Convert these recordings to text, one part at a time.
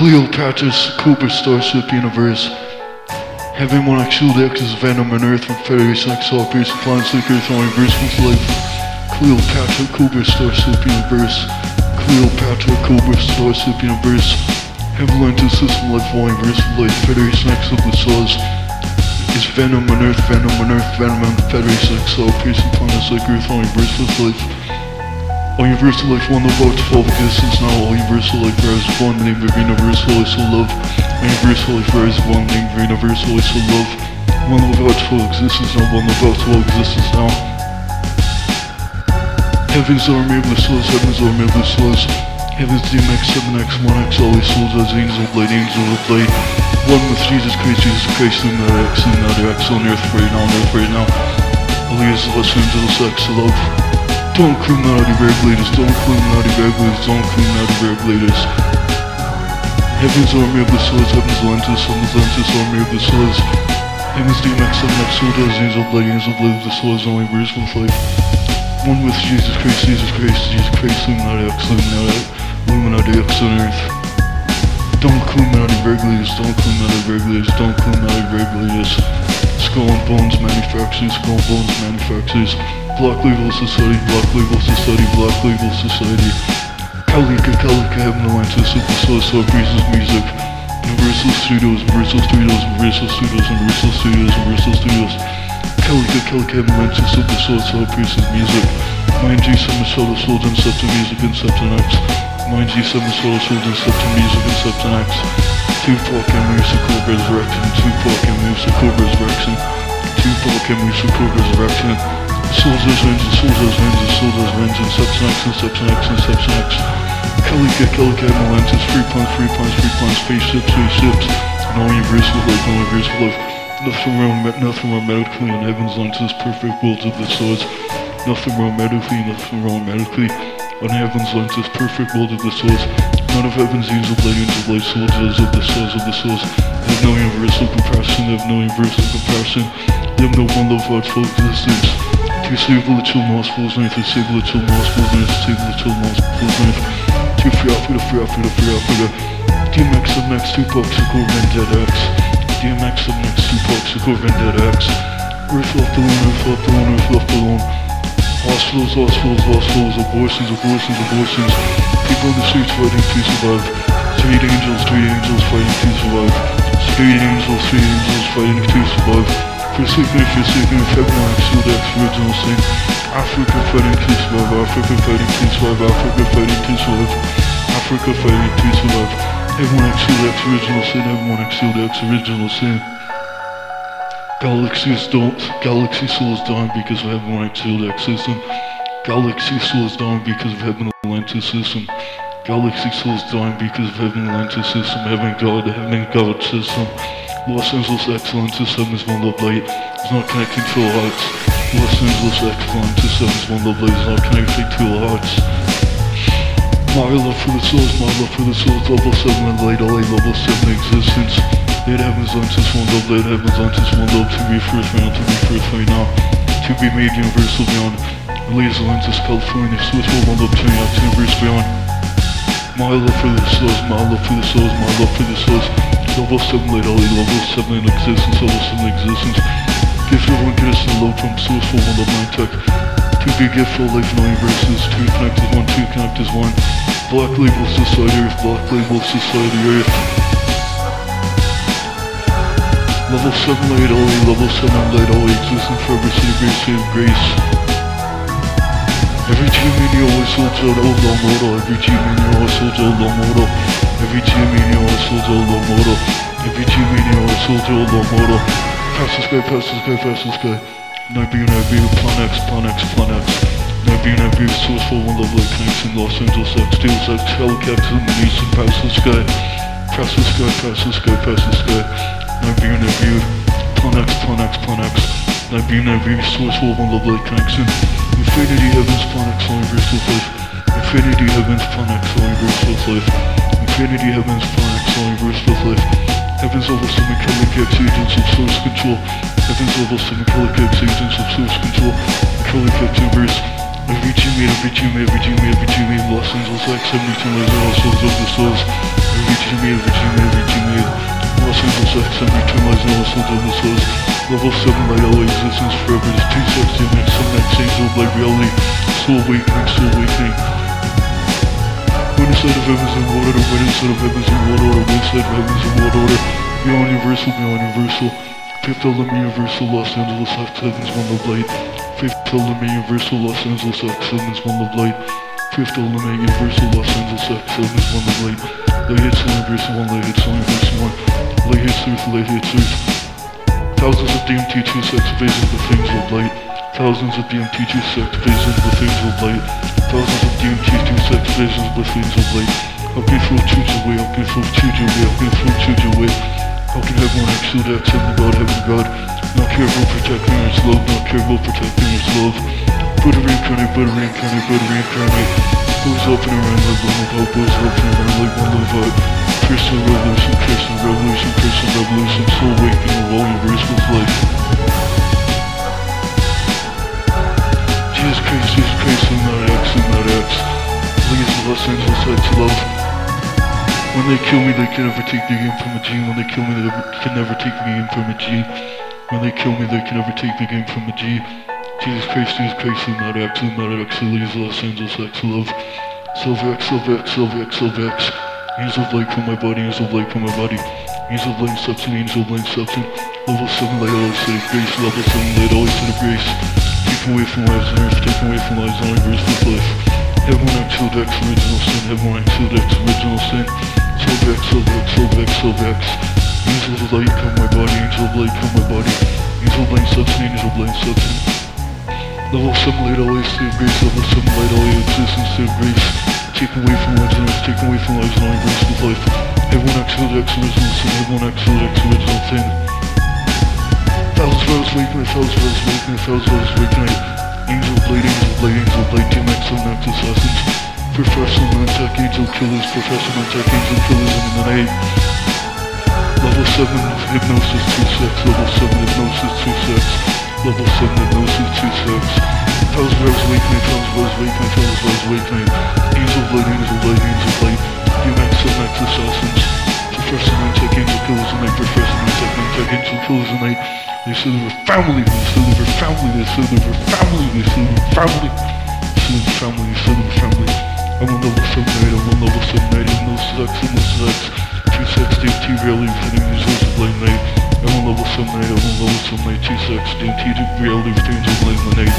Cleopatra's Cooper Starship Universe. Heaven one actual X is Venom and Earth from Federation X all Pierce Sick Earth on Reverse with Life. Cleopatra Cooper Starship Universe. Cleopatra Cooper Starship Universe. Heaven Lentil System Life Volume Verse Life Federation of the Stars. Is Venom on Earth, Venom on Earth, Venom and Federation X all Pierce Sick Earth on Reverse with Life. All universal life, one of our twelve existence now. All universal life, rise one name of universal so love. All universal life, rise one name of universal so love. One of our twelve existence now. One of our twelve existence now. Heaven's army of the souls, heaven's army of the souls. Heaven's DMX, 7X, 1X, always souls as angels of light, angels of light. One with Jesus Christ, Jesus Christ, and that X, and that X on earth right now, on earth right now. All is Los Angeles X, love. Don't criminality regulators, don't criminality regulators, don't criminality regulators. Heaven's army of the souls, heaven's lentis, heaven's lentis, army of the souls. Heaven's DMX, 7X, soldiers, angels of light, angels of light, the souls, only verse with life. One with Jesus Christ, Jesus Christ, Jesus Christ, Illuminati X, Illuminati, Illuminati X on earth. Don't Illuminati regulators, don't Illuminati regulators, don't Illuminati regulators. Skull and Bones manufacturers, Skull and Bones manufacturers. Black Label Society, Black Label Society, Black Label Society. Kalika, Kalika, Atlantis, Super Soul Breezes Music. Universal Studios, Universal Studios, Universal Studios, Universal Studios, Universal Studios. Kalika, Kalika, Atlantis, Super Soul Breezes Music. Mind G7 Solar Soul, Inception Music, Inception X. Mind G7 Solar Soul, Inception Music, Inception X. Tupac and Musical Resurrection, Tupac and Musical Resurrection. Tupac and Musical Resurrection. Soldiers Vengeance, Soldiers Vengeance, Soldiers Vengeance, Inception X, Inception X, Inception X. Kalika, Kalika, Atlantis, Free Plans, Free Plans, Free Plans, Spaceships, Spaceships. And all universe with life, all universe with life. Nothing wrong, nothing wrong medically on Heaven's Atlantis, perfect worlds of the swords. Nothing wrong medically, nothing wrong medically on Heaven's Atlantis, perfect world of the souls. None of Heaven's angels, light angels, light soldiers of the souls of the souls. They have no universal comparison, they have no universal comparison. They have no one love heart full existence. Save the little mouse falls to save the little mouse falls save the little mouse falls knife. To free Africa, free Africa, free Africa. DMX of next two bucks to go Vendetta X. DMX of next two bucks to go Vendetta X. Earth left alone, earth left alone, earth left alone. Hospitals, hospitals, hospitals, abortions, abortions, abortions. People in the streets fighting to survive. Street angels, street angels fighting to survive. Street angels, street angels fighting to survive. Forsaken, forsaken, February, Shield X, original sin. Africa fighting to survive, Africa fighting to survive, Africa fighting to survive. Africa fighting to survive. Everyone Shield X, original sin, everyone Shield X, original sin. Galaxies don't, galaxy souls dying because of X Shield X system. Galaxy souls dying because of Heaven Atlantis system. Galaxy souls dying because of Heaven Atlantis system. Heaven God, Heaven God system. Los Angeles is one love light. It's not connecting to our hearts. Los Angeles is one love light. It's not connecting to our hearts. My love for the souls, my love for the souls, level 7 and light, LA level 7 existence. Let heavens unto one love, let heavens unto one love to be first man, to be first right now. To be made universal beyond. Laser lenses, California, Swiss one love turning out to universe beyond. My love for the souls, my love for the souls, my love for the souls. Level 7 light, LA level 7 in existence, level 7 in existence. Gift everyone get us the love from source for one love nine tech. To be a gift for life in all to connect as one, to connect as one. Black Label Society Earth, Black Label Society Earth. Level 7 light only, level 7 light only existence forever, city grace, city grace. Every team in you always holds out a low model, every team in you always holds out a low model. Every team in you always holds out a low model. Every team in you always holds out a low model. Pass the sky, pass the sky, pass the sky. Night view, plan X, plan X, plan X. Night view, source for one love light connection, Los Angeles X, Deals X, in the east and pass the sky. Pass the sky, pass the sky, pass the sky. Night view, night view, plan X, plan X, plan X. Night view, source for one love light connection. Infinity Heavens Planet Flowing Versus Life Infinity Heavens Planet Flowing Versus Life Infinity Heavens Planet Flowing Versus Life Heavens level semi-colic agents of source control. Heavens level semi-colic agents of source control. Colic universe. Every teammate, every teammate, every teammate, every teammate Los Angeles like 72 lives, all souls of the souls Every teammate, every teammate, every teammate made, Virgin made. Los Angeles X, and in Los Angeles Los. Level 7 light, LA existence forever. It's two sex, DMX, some next angel, light reality. Soul awakening, soul awakening. One side of heavens and world order, one side of heavens and world order, one side of heavens and world order. Beyond universal, beyond universal. Fifth element universal, Los Angeles X, heavens, one love light. Fifth element universal, Los Angeles X, heavens, one love light. Fifth element universal, Los Angeles X, heavens, one love light. Light hits universal, one light hits universal, one. Hits earth. Thousands of DMT2 sex visions of things of light. Thousands of DMT2 sex visions of things of light. Thousands of DMT2 sex visions of things of light. How can flow choose your way? How can flow choose your way? How can flow choose your way? How can everyone exude X, heaven God, heaven God? Not care about protecting its love, not care about protecting its love. Buddha reincarnate, Buddha reincarnate, Buddha reincarnate. Up and around love out, goes up and around like one love out. Crystal revolution, crystal revolution, crystal revolution, soul awakening of all universe with life. Jesus Christ, Jesus Christ, I'm not X, I'm not X. Please, Los Angeles X love. When they kill me, they can never take the game from a G. When they kill me, they can never take the game from a G. When they kill me, they can never take the game from a G. Jesus Christ, Jesus Christ, I'm not X, I'm not X. Please, Los Angeles X love. Silver X, Silver X, Silver X, Silver X. Angels of light from my body, angels of light from my body. Angels of light substance, angels of light substance. Level 7 light, always set of grace. Level 7 light, always set of grace. Taken away from lives on earth, taken away from lives on universe with life. Heaven X, Silver X, original sin. Heaven X, Silver X, original sin. Silver X, Silver X, Silver X, Silver X. Angels of light come my body, angels of light come my body. Angels of light substance, angels of light substance. Level 7 light, always set grace. Level 7 light, always existence, of grace. Taken away from lives earth, taken away from lives on universe with life. Everyone X, Silver X, original sin. Everyone X, Silver X, original sin. Thousands of hours waking, thousands of hours waking, thousands of hours waking. Angel blade, angel blade, angel blade, DMX, Next assassins. Professor Montech, angel killers, Professor Montech, angel killers in the night. Level 7 hypnosis 2 sex, level 7 hypnosis 2 sex, Level 7, Sigma 0626 Toes Bros wake me, Toes Bros wake me, Toes Bros wake me. Angel Blade, Angel Blade, Angel Blade DMX and Max Assassins Professor Knight taking the pills and they Professor Knight taking taking two pills and they They said they were family, they said they were family, they said they were family, they said they were family They said they were family, they said they were family I'm on level 7-8, I'm on level 7-8, I'm no sex, I'm no sex. 260 T-Rally, infinity, source of blame, mate? I'm on level 7, 8, I'm on level 7, 8, T16, T reality returns of eight.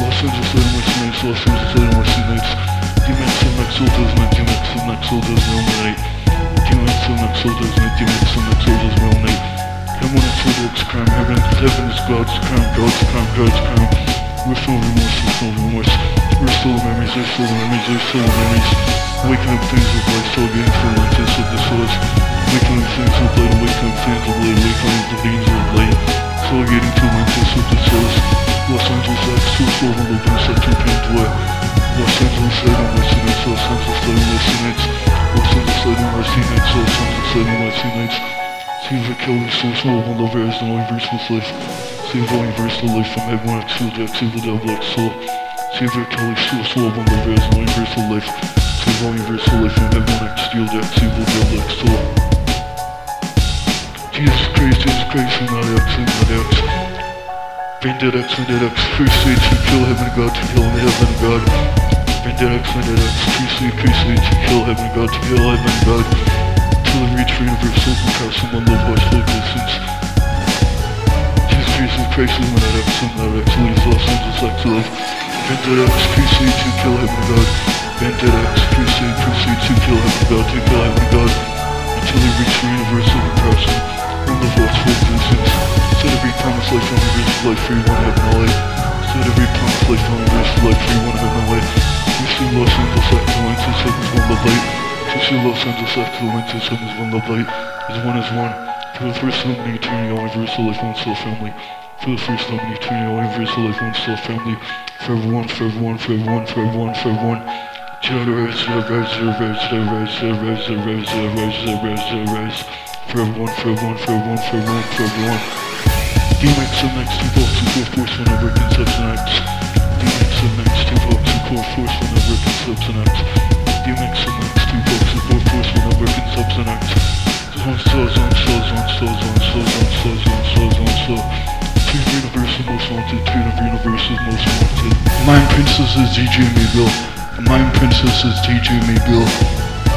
Los Angeles Animates, Los Angeles Animates, DMX, MX, Soldiers, man, DMX, MX, Soldiers, lemonade. DMX, MX, Soldiers, man, DMX, MX, Soldiers, lemonade. Heaven is Soldiers, crime, heaven, heaven is God's crime, God's crime, God's crime. With no remorse, With no remorse. We're Mental memories, actual memories, actual memories. Waking up things with like still getting from like this of the source. Waking up things with light, waking up things with light, waking up the beams with light. Still getting to like this of the source. Los Angeles X, two soul on the bench like two pink blood Los Angeles X, I'm resting X, Los Angeles X, I'm resting X Los Angeles X, I'm resting X, Los Angeles X, I'm resting X Seems like killing so small. one the is the only verse with life. Save all universe to life from everyone, I feel that, feel that, black soul See Savior totally steals slow on the rails, no universal life. Slow on universal life and everyone steal that single deal like so. Jesus Christ, Jesus Christ, and that X, and that X. Bend that X, and that X. First stage to kill heaven and God, to kill heaven and God. Bend that X, and that X. Priestly, priestly, to kill heaven and God, to kill heaven and God. Till I reach for universal comparison, one love, watch, look, listens. Jesus Christ, illuminate X, illuminate X, leads us into sex love. Vendetta X, crusade to kill heaven God. Vendetta X, crusade, crusade to kill heaven God, to kill heaven God. Until I reach for universal compassion, one love, watch full distance. Set every promise life on universal life, free one heaven light. Set every promise life on universal life, free one heaven light. We see Los Angeles X, Atlantis, heaven's one love light. To see Los Angeles after the winter sun is one love light, is one is one. For the first time in eternity, universal life, one soul family. For the first time in eternity, all universal life, one soul family. For everyone, for everyone, for everyone, for everyone, for everyone. Zero rise, zero rise, zero rise, zero rise, zero. For everyone, for everyone, for everyone, for everyone, for everyone. DMX MX, two volts, two core force, whenever it can substance. DMX MX, two volts, two core force, whenever it can substance. DMX MX, two volts, two core force, whenever it can substance. stars on stars on stars on on Mind Princess is DJ Maybell. Mind Princess is DJ Maybell.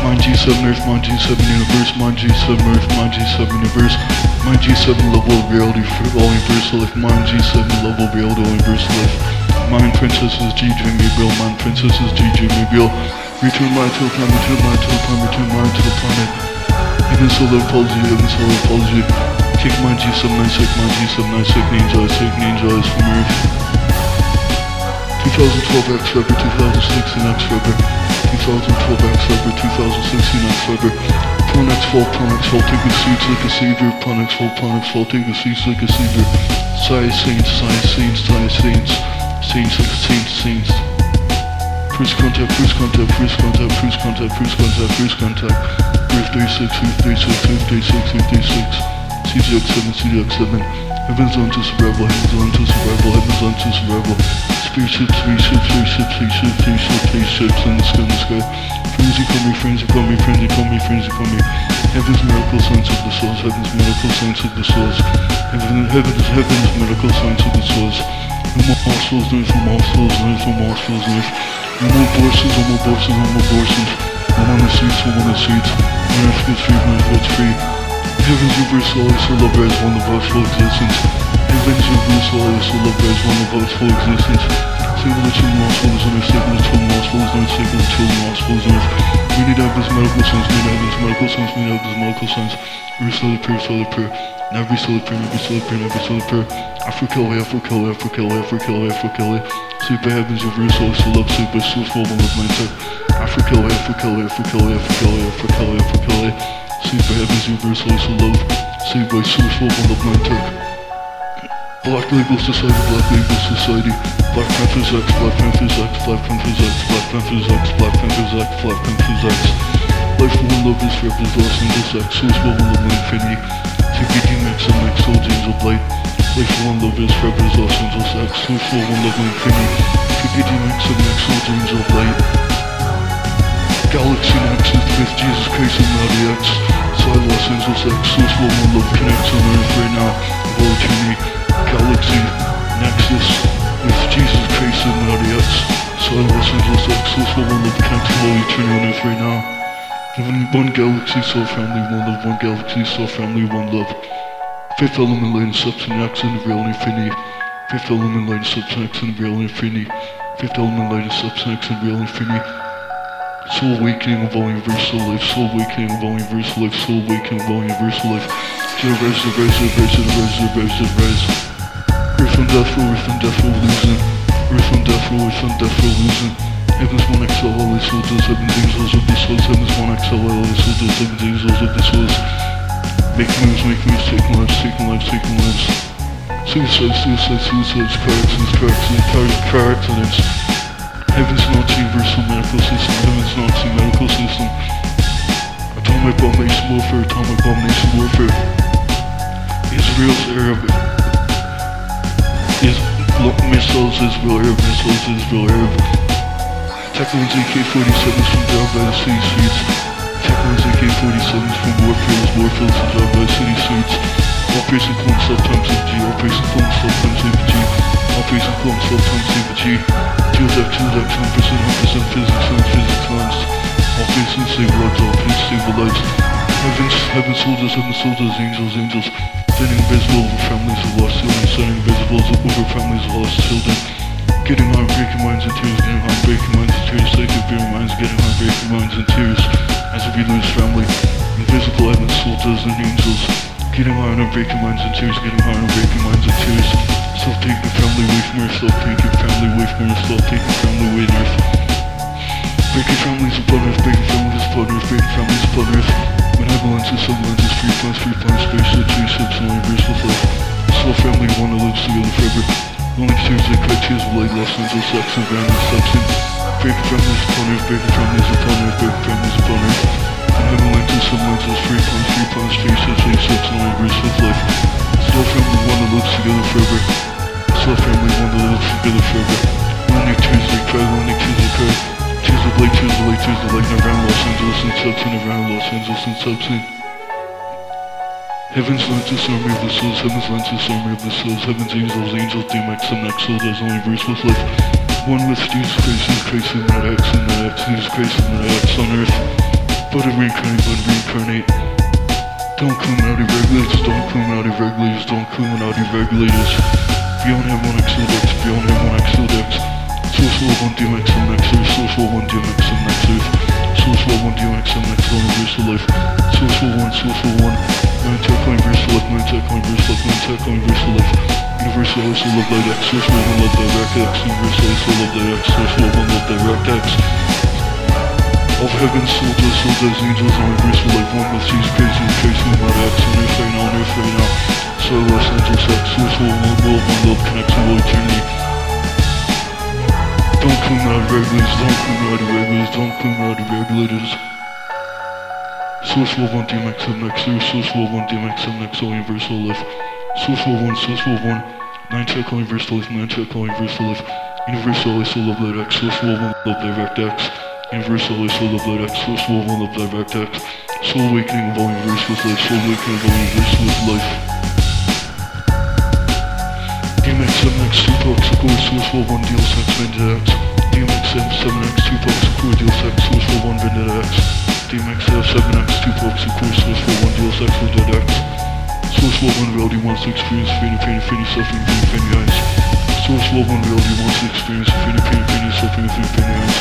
Mind G7 Earth, Mind G7 Universe, Mind G7 Earth, Mind G7 Universe, Mind G7 level of reality for all universal life, Mind G7 level of reality all universal life. Mind Princess is DJ Maybell, Mind Princess is DJ Maybell. Return mind to the planet, return mind to the planet, return mind to the planet. Heaven solar palsy, heaven solar palsy. Take my G7 9 sec, my G7 9 sec, ninja take ninja eyes from Earth. 2012 X Weber, 2016 X Weber. 2012 X Weber, 2016 X Weber. Plan X Fall, Plan X Fall, take a seat like a savior. Plan X Fall, Plan X Fall, take a seat like a savior. Sai Saints, Sai Saints, Sai Saints. Saints Saints, Saints. First contact, first contact, first contact, first contact, first contact, first contact. Earth 36, Earth 36, Earth 36, Earth 36. CGX7, CGX7. Heaven's on to survival, heaven's on to survival, heaven's on to survival. Spaceship, spaceship, spaceship, spaceship, spaceship, spaceships in the sky, in the sky. Frenzy call me, frenzy call me, frenzy call me, frenzy call me. Heaven's miracle signs of the souls, heaven's miracle signs of the souls. Heaven, heaven's, heaven's miracle signs of the souls. No more hospitals, no more hospitals, no more hospitals, no more abortions, no more abortions, no more abortions. I'm on the streets, I'm on the streets. My earth gets free, my earth gets free. Heaven's universal, I so love rise, one of us full existence. Heaven's universal, I so love rise, one of us full existence. Save the children, lost souls on save the children, lost souls on save the children, lost souls on. We need to have this medical science, we need to have this medical science, we need to have this medical science. Every solid prayer, solid prayer. Every solid prayer, every solid prayer, every solid prayer. Africa, Africa, Africa, Africa, Africa, Super heavens, universal, so love, super, so full of mindset. Africa, Africa, Africa, Africa, Africa, Africa, Super heavens, universal, so love, saved by source full of mindset. Black Label Society, Black Label Society, Black Panthers X, Black Panthers X, Black Panthers X, Black Panthers X, Black Panthers X, Black Panthers X. Life for one love is forever, is lost in this X, source full of infinity. TPD Max and Max, Soul Angel Blight. Life for one love is forever, is lost in this X, source full one love, infinity. TPD Max and Max, Soul Angel Blight. Galaxy Nexus with Jesus Christ and Naughty X. Side Los Angeles X, full of one love connects on Earth right now. Of. Galaxy Nexus with Jesus Christ and Naughty X. Side Los source full of one love to all eternity on Earth right now. One, one galaxy, soul family, one love, one galaxy, soul family, one love. Fifth element, light and substance, and real infinity. Fifth element, light and substance, and real infinity. Fifth element, light and substance, and real infinity. Soul awakening of all universal life, soul awakening of all universal life, soul awakening of all universal life. Rise, the rise, the rise. Earth death row, earth death row losing. Earth death row, earth death row losing. Heaven's one XL, all the soldiers, seven angels of the souls. Heaven's one XL, all the soldiers, seven angels of the souls. Make moves, make moves, taking lives, taking lives, taking lives. Suicide, suicide, suicides, car accidents, car accidents, car, car accidents. Heaven's universal medical system, Heaven's Nazi medical system. Atomic bomb nation warfare, atomic bomb nation warfare. Israel's Arab. Is missiles, Israel Arab, missiles, Israel Arab. Techno's AK-47s from down by the city streets. Techno's AK-47s from warfields, warfields from down by the city streets. Operation Clone Sub times G, Operation Clone Sub times G, Operation Clone Sub times G. Tools X, Tools X, 100%, 100% physics, science, physics, science. Operation Save Lives, Operation Save Lives. Heavens, heaven soldiers, heaven soldiers, angels, angels. Sending invisible over families of lost children, sending invisibles over families of lost children. Getting harm, breaking minds and tears, getting harm, breaking minds and tears, taking beer minds, getting harm, breaking minds and tears. As if we lose family, invisible heaven soldiers and angels. Getting harm and breaking minds and tears, getting harm and breaking minds and tears. Self-taking family away from earth, self-taking family away from earth, self-taking family away from earth. Breaking families upon earth, breaking families earth, breaking families upon earth. Benevolences, sublences, free plans, free plans, spaceships, spaceships, and universal life. Soul family, that lives together forever. Only tears that cry tears of light, Los Angeles, sex, and random substance. Breaking families upon earth, breaking families upon earth, breaking families upon earth. Benevolences, sublences, free plans, free plans, spaceships, spaceships, and universal life. Soul family, that lives together forever. Soul family, that lives together forever. Only tears that cry, only tears that cry. Of tears of light, tears of light, around Los Angeles substance, around Los Angeles substance. Heaven's Lentus, Army of the Souls, Heaven's lent Lentus, Army of the Souls, Heaven's Angels, Angels, DMX, MX, Soul, does only verse with life. One with Jesus Christ, Jesus Christ, and that X, and that X, Jesus Christ, and that X on earth. But it reincarnate, but it reincarnate. Don't Illuminati regulators, don't Illuminati regulators, don't Illuminati regulators. Beyond one XL Dex, beyond one XL Dex. Source World 1 DMX on next earth, Source World 1 DMX on next earth. Source World 1 DMX on next universal life. Source World 1, Source World 1. Man Tech universal life, Man Tech universal life, Man Tech universal life. Universal also love light X, Source World 1 love direct X, Universal also love light X, Source World 1 love direct X. Of heaven, soldiers, soldiers, angels, and universal life, one with and Christ, and my X, on earth right now, on earth right now. So Los Angeles X, Source World 1 love, one love, connects to all eternity. Don't come out regulators, don't come out regulators, don't come out regulators. Source World 1 DMX there's Source World 1 DMX next, all universal life. Source World 1, Source World 1, 9 tech, all universal life, 9 tech, all universal life. Universal ISO love light X, Source World 1 love direct X. Universal ISO love light X, Source World 1 love direct X. Soul awakening of all universal life, soul awakening of all universal life. DMX 7X 2 Box Accord Source World 1 Deal Sex Vendetta X DMX M7X 2 Box Accord Deal Sex Source World 1 Vendetta X DMX F7X 2 Box Accord Source World 1 Deal Sex Vendetta X Source World 1 Reality wants experience Infinity Pain Infinity Suffering Infinity Pain Eyes Source World 1 Reality wants experience Infinity Pain Infinity Suffering Infinity Pain Eyes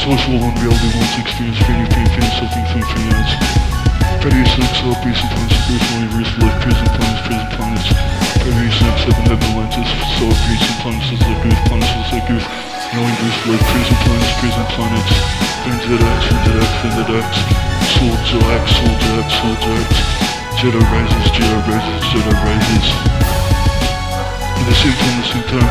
Source World 1 Reality wants experience Infinity Pain Infinity Suffering Infinity Pain Eyes Predator 6 Up Prison Planets Spiritual Universe Prison Planets Prison Planets Predator 6 Heaven Heaven Atlantis Solar Prison Planets Is like Earth Planets Is like Earth No Universe Prison Planets Prison Planets Vendetta X Vendetta X Vendetta X Soldier X Soldier X Soldier X. Jedi Rises Jedi Rises Jedi Rises. At the same time, the same time.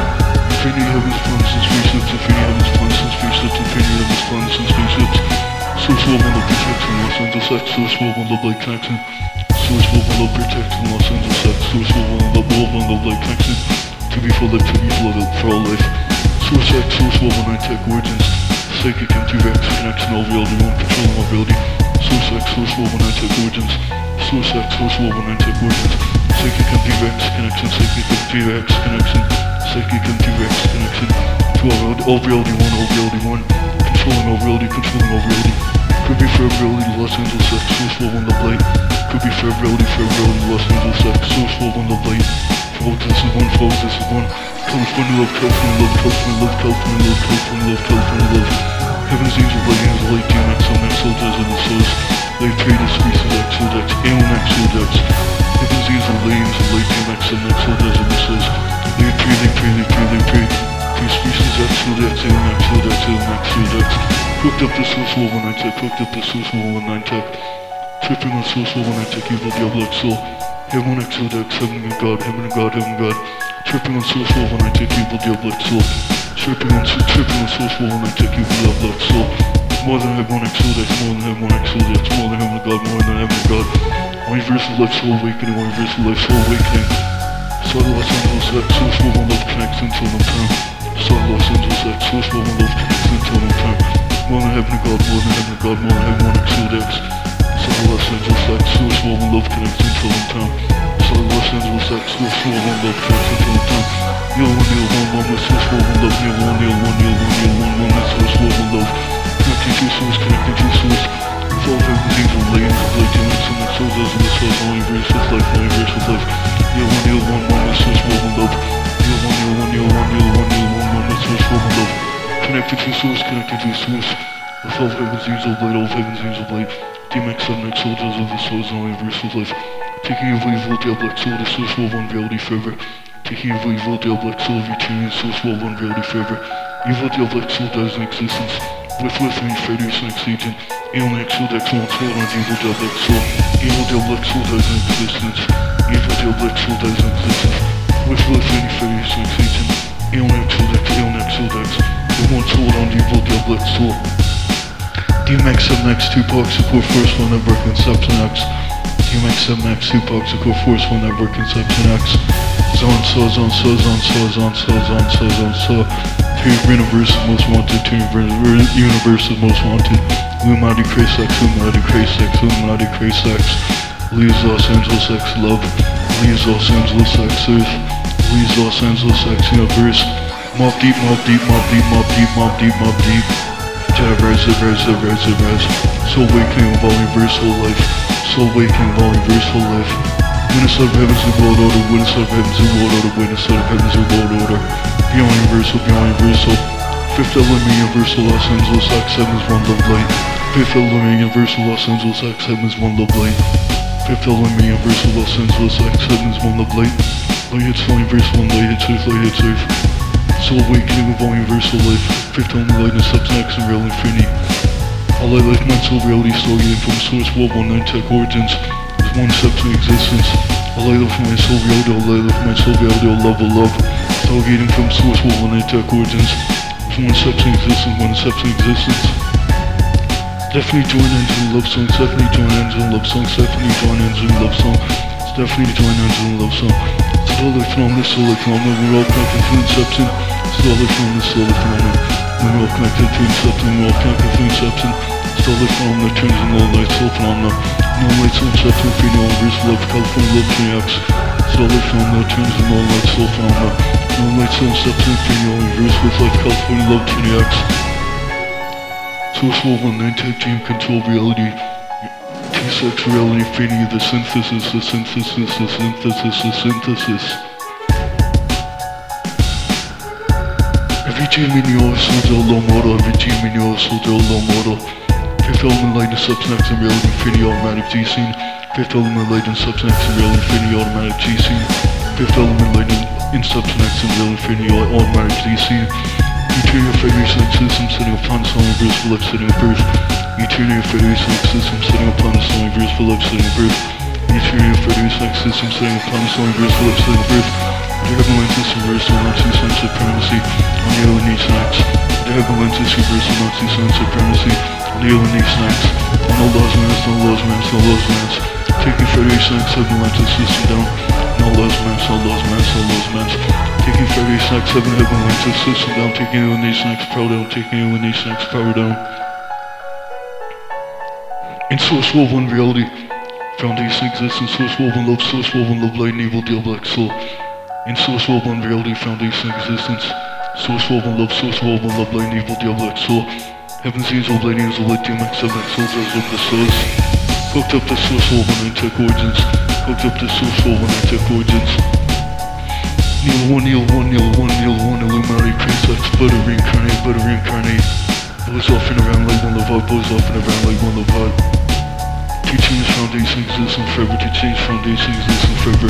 Infinity Heaven's Planets and Spaceships Infinity Heaven's Planets and Spaceships Infinity Heaven's Planets and Spaceships Source World 1 Love Protection Los Angeles X Source World 1 Love Light Connection Source World 1 Love Protection Los Angeles X World 1 Love World 1 Love Light Connection To be for life, to be love, for all life. Source X Source World 1 Tech Origins Psychic M2X Connection All Reality 1 Controlling all reality Source X Source World 1 Tech Origins Source X Source World 1 Tech Origins Psychic M2X Connection Psychic M2X Connection Psychic M2X Connection To all, all reality 1 All reality 1 Controlling all reality Controlling all reality could be for reality, Los Angeles X, source level in the light. Could be for reality, Los Angeles X, source level in the light. Folks, this is one, folks, this is one. California love, California love, California love, California love, California love, California love. Heaven's angel, light angel, light DMX, on X, soldiers, and the souls. Light trade, species, X, X, Alien X, X. Heaven's angel, light angel, light DMX, on X, soldiers, and the souls. Light trade, light trade, light trade, light Three species, X, X, Alien X, X, Alien X, X. Cooked up the source level 9 tech, cooked up the source level 9 tech. Tripping on source level 9 tech, evil Diablo soul. Heaven X Dex, heaven and God, heaven and God, heaven God. Tripping on source level 9 tech, evil Diablo soul. Tripping on, tripping on source level 9 tech, evil Diablo soul. More than heaven X Dex, more than heaven X Dex, more than heaven and God, more than heaven and God. Universal life, soul awakening, universal life, soul awakening. Saw Los Angeles source level love connects until no time. Saw Los Angeles X, source level love connects until no time. More than heaven and God, more than heaven and God, more than heaven, one exceed X. Saw Los Angeles X, source world and love connects until in time. Saw Los Angeles X, source world and love connects until in time. Kneel one, kneel one, one with source world and love, kneel one, kneel one, kneel one, kneel one, one with source world and love. Connecting to source, connecting to source. With all heaven's angels, laying of light, demons, and the souls as in the souls, all universe with life, all universe with life. Kneel one, kneel one, one and love. Kneel one, one, one, one, one, one love. Connected to source, connected to source. With all heaven's angels light, all heaven's angels light. DMX 7X soldiers of the souls and all universe with life. Taking evil, evil, Diablo X soul, the source will one reality forever. Taking evil, evil, Diablo X soul of eternity, source will one reality forever. Evil Diablo X soul dies in existence. With with me, Freddy's next agent. Alien won't hold on evil Diablo X soul. Evil Diablo X soul dies in existence. Evil Diablo X soul dies in existence. With next agent. Alien X soul, X, Alien X soul, X. It won't hold on evil Diablo X soul. DMX 7X Tupac support Force 1 Network Inception X. DMX 7X Tupac support Force 1 Network Inception X. Zone so zone so zone so zone so zone so zone so. Two universe most wanted, two universe most wanted. Illuminati Craze X, Illuminati Craze X, Illuminati Craze X. Leaves Los Angeles X love. Leaves Los Angeles X earth. Leaves Los Angeles X universe. Mob deep, Mobb Deep, Mobb Deep, Mobb Deep, Mobb Deep, Mobb Deep. Res, res, res, res. Soul of all universal life. Soul of all universal life. Witness of heavens and world order. Witness of heavens and world order. Witness of heavens and world order. Beyond universal, beyond universal. Fifth element universal Los Angeles X7 is one love light. Fifth element universal Los Angeles X7 is one love light. Fifth element universal Los Angeles X7 one love light. Light it's universal and light it's earth, light it's earth. Soul awakening of all universal life. Fifth element light and substance and real infinity. All light, life, mental reality stargating from source world one tech origins. Is one step to existence. All light of my soul reality, all light of my soul reality, all love, all love. Stargating from source world one tech origins. Is one step to existence, one step to existence. Definitely join engine love songs, definitely join engine love songs, definitely join engine love song. Definitely join engine love song. All life phenomenon, it's phenomenon, we're all connected to inception. All life phenomenon, it's phenomenon. We're all connected to inception, we're all connected to inception. All life phenomenon, in all light, soul phenomena. No light, soul inception, free no universe, love, California, love, 3x. It's all life phenomenon, in all light, soul phenomena. No light, soul inception, free no universe, with life, California, love, 3x. One Nine Team Control Reality T-Sex Reality Infinity The Synthesis The Synthesis The Synthesis The Synthesis. Every team in your soul del low model Every team in your soul del low model Fifth element light and substance and reality infinity automatic G-scene. Fifth element light and substance and reality infinity automatic G-scene. Fifth element light and substance and reality infinity automatic G-scene Eternal Federation system setting upon the song verse for life setting up birth. Eternal Federation system setting upon the song verse for life setting up birth. Eternal Federation system setting upon the song verse for life setting up birth. The heaven lenses universal Nazi sun supremacy on the alienation acts. The heaven lenses universal Nazi sun supremacy on the alienation acts. On all laws mans, no laws mans, no laws mans. Taking Federation lenses system down. No laws mans, no laws mans, no laws mans. Taking Federation X heaven heaven lenses system down. Taking alienation X power down. Taking alienation X power down. In source woven reality, foundation existence, source woven love, source woven love, light and evil, deal black soul. In source woven reality, foundation existence, source woven love, source woven love, light and evil, deal black soul. Heaven's angel, light angel, light demon, seven souls, as of the souls. Hooked up to source woven and tech origins, hooked up to source woven and tech origins. Kneel one, kneel one, kneel one, kneel one, Illuminati precepts, better reincarnate, better reincarnate. Boys off and around like one heart, boys off and around like one love heart. Teachings, foundation existence forever, teachings, foundation existence forever.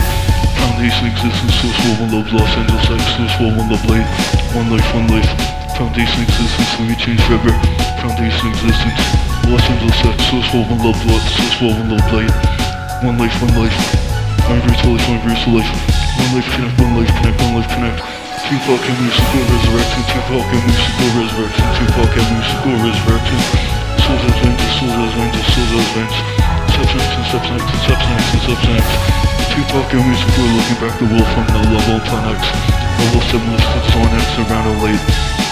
Foundation existence, source woven love, Los Angeles X, source woven love light. One life, one life. Foundation existence, let me change forever. Foundation existence, Los Angeles X, source woven love, light, source woven love light. One life, one life. Universal life, universal life. One life connect, one life connect, one life connect. Tupac and musical resurrection, Tupac and musical resurrection, Tupac and musical resurrection. Souls as vengeance, souls as vengeance, souls as vengeance. Substance and substance and substance and substance. Tupac and musical looking back the wolf from the level planet X. Level 7 listed on X around a late.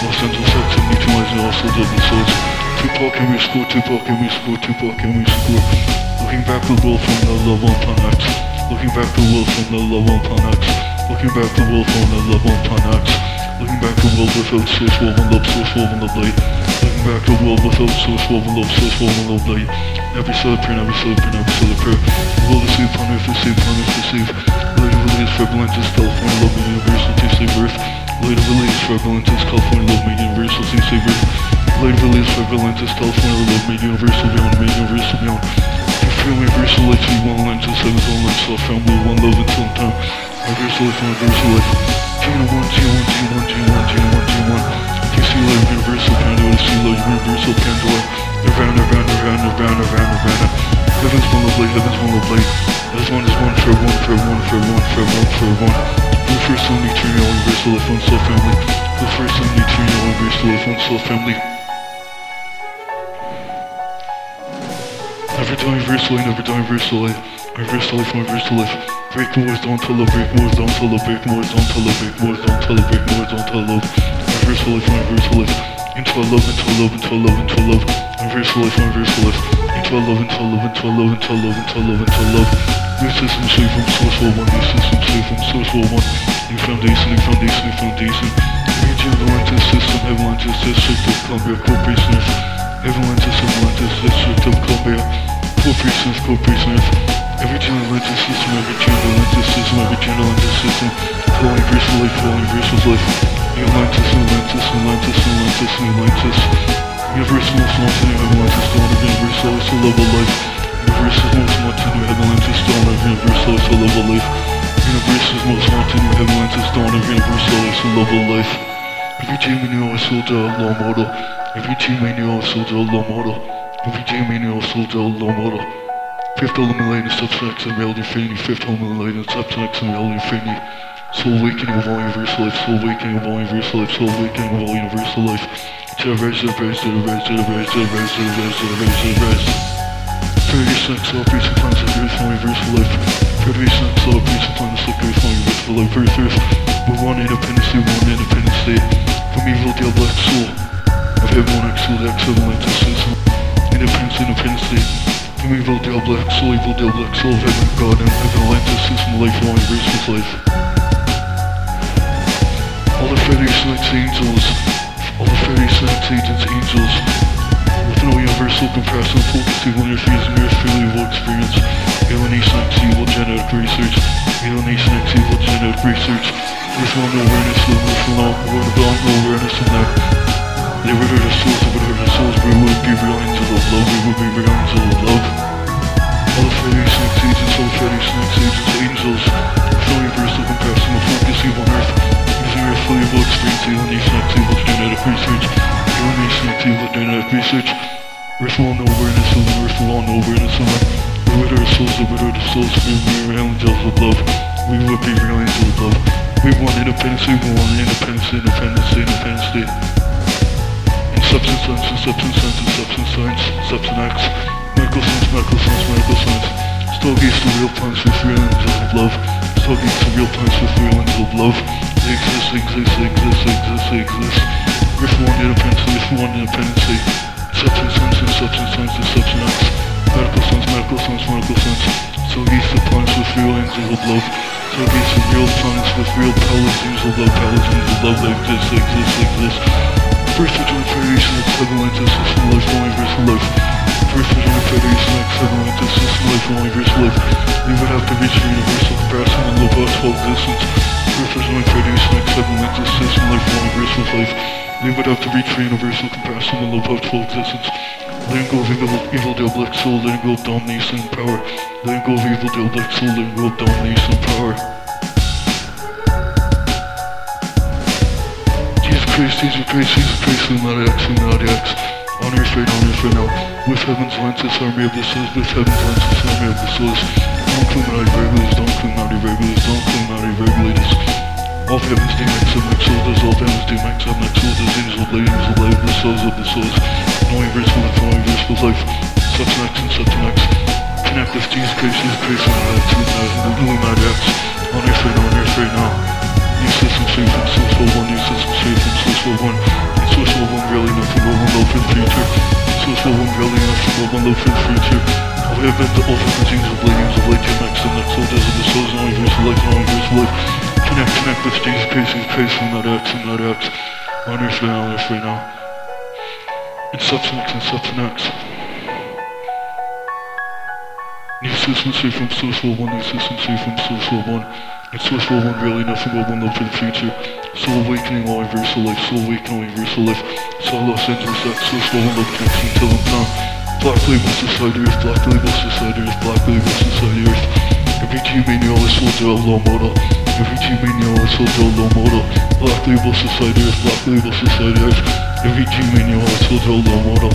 Los Angeles X 72 eyes and also double souls. Tupac and musical, Tupac and musical, Tupac and musical. Looking back the wolf from the level planet X. Looking back the wolf from the level planet X. Looking back the world from the love on Panax. Looking back the world without source woven love, source woven love light. Looking back the world without source woven love, source woven love light. Every soul prayer, every soul prayer, every soul prayer. The world is safe, on earth is safe, on earth is safe. Light of Elias, Fabulentius, California, love me, universal, to save earth. Light of Elias, Fabulentius, California, love me, universal, to save earth. Light of Elias, Fabulentius, California, love me, universal, beyond me, universal, beyond. You feel universal, light, three, one, lenses, seven, one, light, self, family, one love until time. Universal life, universal life. G1, G1, G1, G1, G1, G1. TC life, universal Pandora, C life, universal Pandora. Nirvana, Nirvana, Nirvana, Nirvana, Nirvana, Nirvana. Heaven's one love light, heaven's one love light. As one is one for one, for one, for one, for one, for one. The first only eternal, universal life, one soul family. The first only eternal, universal life, one soul family. Never die universal life, never die universal life. Universal life, universal life. Break wars, don't tell love, break wars, don't tell love, break wars, don't tell love, break wars, don't tell love, break wars, don't tell love. Universal life, universal life. Into a love, into a love, into a love, into a love. Universal life, universal life. Into a love, until love, until love, until love, until love, until love. New system safe from source for one, new system safe from source for one. New foundation, new foundation, new foundation. Region Atlantis system, Atlantis district of Columbia, corporations. Atlantis, Atlantis district of Columbia, corporations, corporations. Every gene Atlantis system, every gene Atlantis system, every Atlantis system. Universal life, full universal life. Atlantis, Atlantis, Atlantis, Atlantis, Atlantis. Universal most wanted new Atlantis, dawn of universal, it's a love of life. Universal most wanted new Atlantis, dawn of universal, it's a love of life. Universe's most wanted new Atlantis, dawn of universal, it's a love of life. Every G we a soldier, a low model. Every G we knew, a soldier, a low model. Every G we knew, a soldier, a low model. Fifth element is subsex and reality infinity. Fifth element is subsex and reality infinity. Soul awakening of all universal life. Soul awakening of all universal life. Soul awakening of all universal life. To the res, to the res, to the res, to the res, to the res, to the res, to the res, to the res. Thirty sex, all peace and plans like earth, all universal life. Thirty sex, all peace and plans like earth, all universal life. Earth, earth. We want independence, we want independence state. From evil, deal black soul. Of heaven, one X, soul, X, Atlantis system. Independence, independence state. From evil, deal black soul, evil, deal black soul. Of heaven, God, and heaven, Atlantis life, all universal life. All the fairy saints, angels, all the fairy saints, agents, angels, with no universal comparison, on your fears and your freely will experience. Alienation X evil genetic research, alienation X evil genetic research, with no awareness, with no word of no awareness in that. They were the souls, they were the souls, we would be real angels of love, we would be real angels of love. All the fairy saints, agents, all the fairy saints, agents, angels, with no universal comparison, focusing on earth. Using your fully evil experience, alienation X evil genetic research, alienation X evil genetic research. Earth will no awareness of the earth will no awareness of it. We would our souls, we would our souls, we would be real angels of love. We would be real angels of love. We want independence, we want independence, independence, independence state. Substance science, in substance science, substance science, substance X. Medical science, medical science, medical science. Stargates to real plants with real angels of love. Stargates to real plants with real angels of love. They exist, they exist, they exist, they exist, they exist. Earth one independence, Earth one independence. Substance science, in substance science, in substance X. Medical science, medical science, medical science. Stargates to plants with real angels of love. Stargates to real plants with real paladins of love, paladins of love. They exist, they exist, they exist. First Vigilant Federation X Atlantis System Life All Universal Life First Vigilant Federation X Atlantis System Life All Universal Life We would have to reach the universal comparison and low possible existence First Vigilant Federation X Atlantis System Life All Universal Life. We would have to reach the universal comparison and low possible existence Letting go of evil, evil deal black soul, letting go of domination and power. Letting go of evil deal black soul, letting go of domination and power Jesus Christ, Jesus Christ, Jesus Christ, Illuminati X, Illuminati X. On right now, on earth right now. With heaven's lenses, army of the souls, with heaven's lenses, army of the souls. Don't Illuminati regulators, don't Illuminati regulators, don't Illuminati regulators. All of heaven's demons, submit soldiers, all of heaven's demons, submit soldiers, angels of light, angels of light, the souls of the souls. No universal life, no universal life. Substance X and Substance X. Connect with Jesus Christ, Jesus Christ, Illuminati, Illuminati X. On right now, on earth right now. For one, safe from source for one. And source one really nothing but one love the future. For one really nothing but one love the future. All heaven, the heaven things of light, of your max, and next soldiers of the souls, and all universal life, and all universal life. Connect, connect with Jesus Christ, from that X, and that X. On earth right now, on earth right now. In substance and substance X. New safe from for one, new safe from for one. And for one really nothing but one love for the future. Soul awakening all universal life, soul awakening all universal life. Soul Los Angeles source for one love connection till I'm done. Black label society earth, black label society earth, black label society earth. Every team in all is soldier a low model. Every team in all is soldier a low model. Black label society earth, black label society earth. Every team in all is soldier a low model.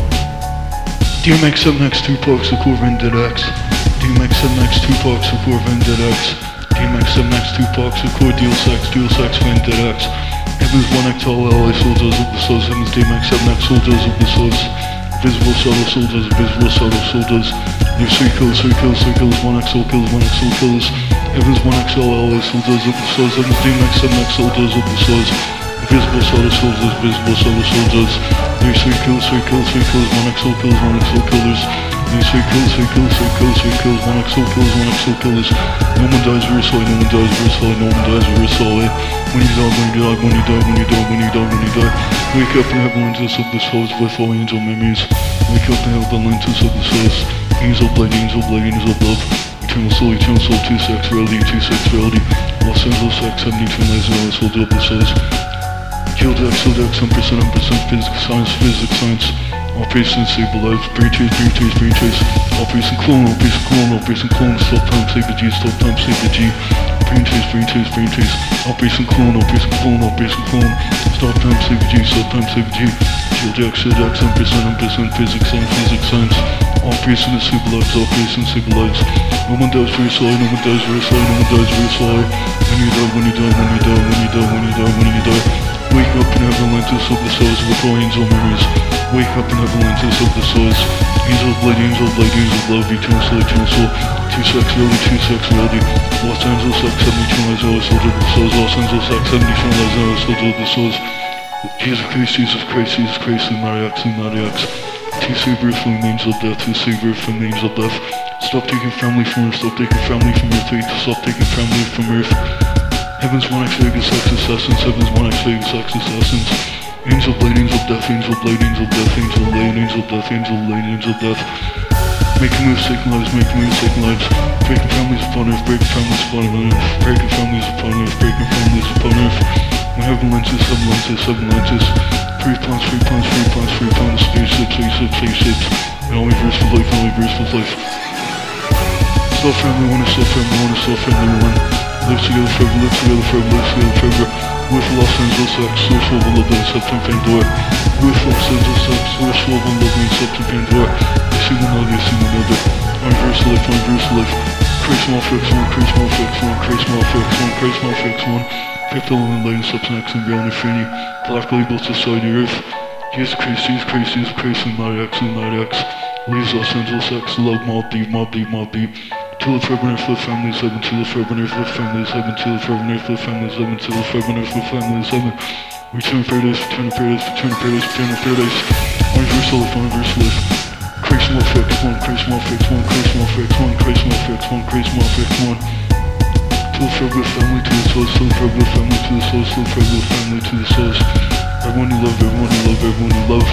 DMX 7X 2 Parks, the core Vendetta X. DMX 7X 2 Parks, the core Vendetta X. DMX 7X 2 Parks, the core Deal Sex, Deal Sex Vendetta X. Heavens 1X all LA soldiers of the souls. Heavens DMX 7X soldiers of the souls. Visible solo soldiers, visible solo soldiers. There's 3 kills, 3 kills, 3 kills, 1X all kills, 1X all kills. Heavens 1X all LA soldiers of the souls. Heavens DMX 7X soldiers of the souls. Visible solo soldiers, visible solo soldiers. There's 3 kills, 3 kills, 3 kills, 1X all kills, 1X all killers. They say kills, say kills, say kills, say kills. One XO kills, one XO kills. No one dies verse no one dies verse no one dies verse When you die, when you die, when you die, when you die, when you die, when you die. Wake up and have lenses of the souls with all angel memories. Wake up and have the lenses of the souls. Angel blood, angel blood, angel love. Eternal soul, eternal soul, two sex reality, two sex reality. Los Angeles X, 72 lives and always hold up the souls. Kill Dex, Kill Dex, 1%, 1% physics, science, physics, science. Operation Lives, Brain Trace, Brain Trace, Brain Trace. Operation Clone, Operation Clone, Operation Clone. Stop time, save the G, stop time, save the G. Brain Trace, Brain Trace, Brain Trace. Operation Clone, Operation Clone, Operation Clone. Stop time, save the G, stop time, save the G. Shield X, Shield X, 1%, 1% physics, science, physics, science. Operation save lives, Operation lives. No one dies very slowly, no one dies very slowly, no one dies very slowly. When you die, when you die, when you die, when you die, when you die, when you die. Wake up and have Atlantis of the souls with all angel memories. Wake up and have Atlantis of the souls. Angel blood, angel blood, angel love, eternal soul, eternal soul. Two sex reality, two sex reality. Los Angeles X, 72 lives, always soldier of the souls. Los Angeles X, 72 lives, always soldier of the souls. Jesus Christ, Jesus Christ, Jesus Christ, Lumariax, Lumariax. Two savior from the names of death, two savior from the names of death. Stop taking family from earth, stop taking family from earth, stop taking family from earth. Heaven's one X Vegas X Assassins, Heaven's one X Vegas X Assassins. Angel blade, angel death, angel blade, angel death, angel blade, angel death, angel blade, angel death. Making moves, taking lives, making moves, taking lives. Breaking families upon earth, breaking families upon earth, breaking families upon earth, breaking families upon earth. When heaven lenses, seven lenses, seven lenses. Three plans, three plans, three plans, three plans, spaceships, spaceships, spaceships. And all reverse for life, and all reverse for life. Still family one, still family one, still family one. Live together forever, live together forever. With Los Angeles X, Source and Love and Septum Pandora. With Los Angeles X, Source and Love and Septum Pandora. See one another, you see another. Reverse life, reverse life. Crazy small fix one, crazy small fix one, crazy small fix one, crazy small fix one. Fifth element light and Septum X and beyond infinity. Black labels inside the earth. Christ, Jesus Christ, Jesus Christ, and Night X, Night X. Leaves Los Angeles X, love Mobb Deep, Mobb Deep, Mobb Deep. To the forever earth, live families, heaven, to the forever earth, families, heaven, to the forever earth, live families, heaven, to the forever earth, live families, heaven. Return to paradise, return to paradise, return to paradise, return to paradise. Universal life, universal life. Crazy fix one, crazy fix one, crazy fix one, crazy fix one, crazy fix one. To the forever family, to the souls, to the forever family, to the souls, to the forever family, to the souls. Everyone you love, everyone you love, everyone you love.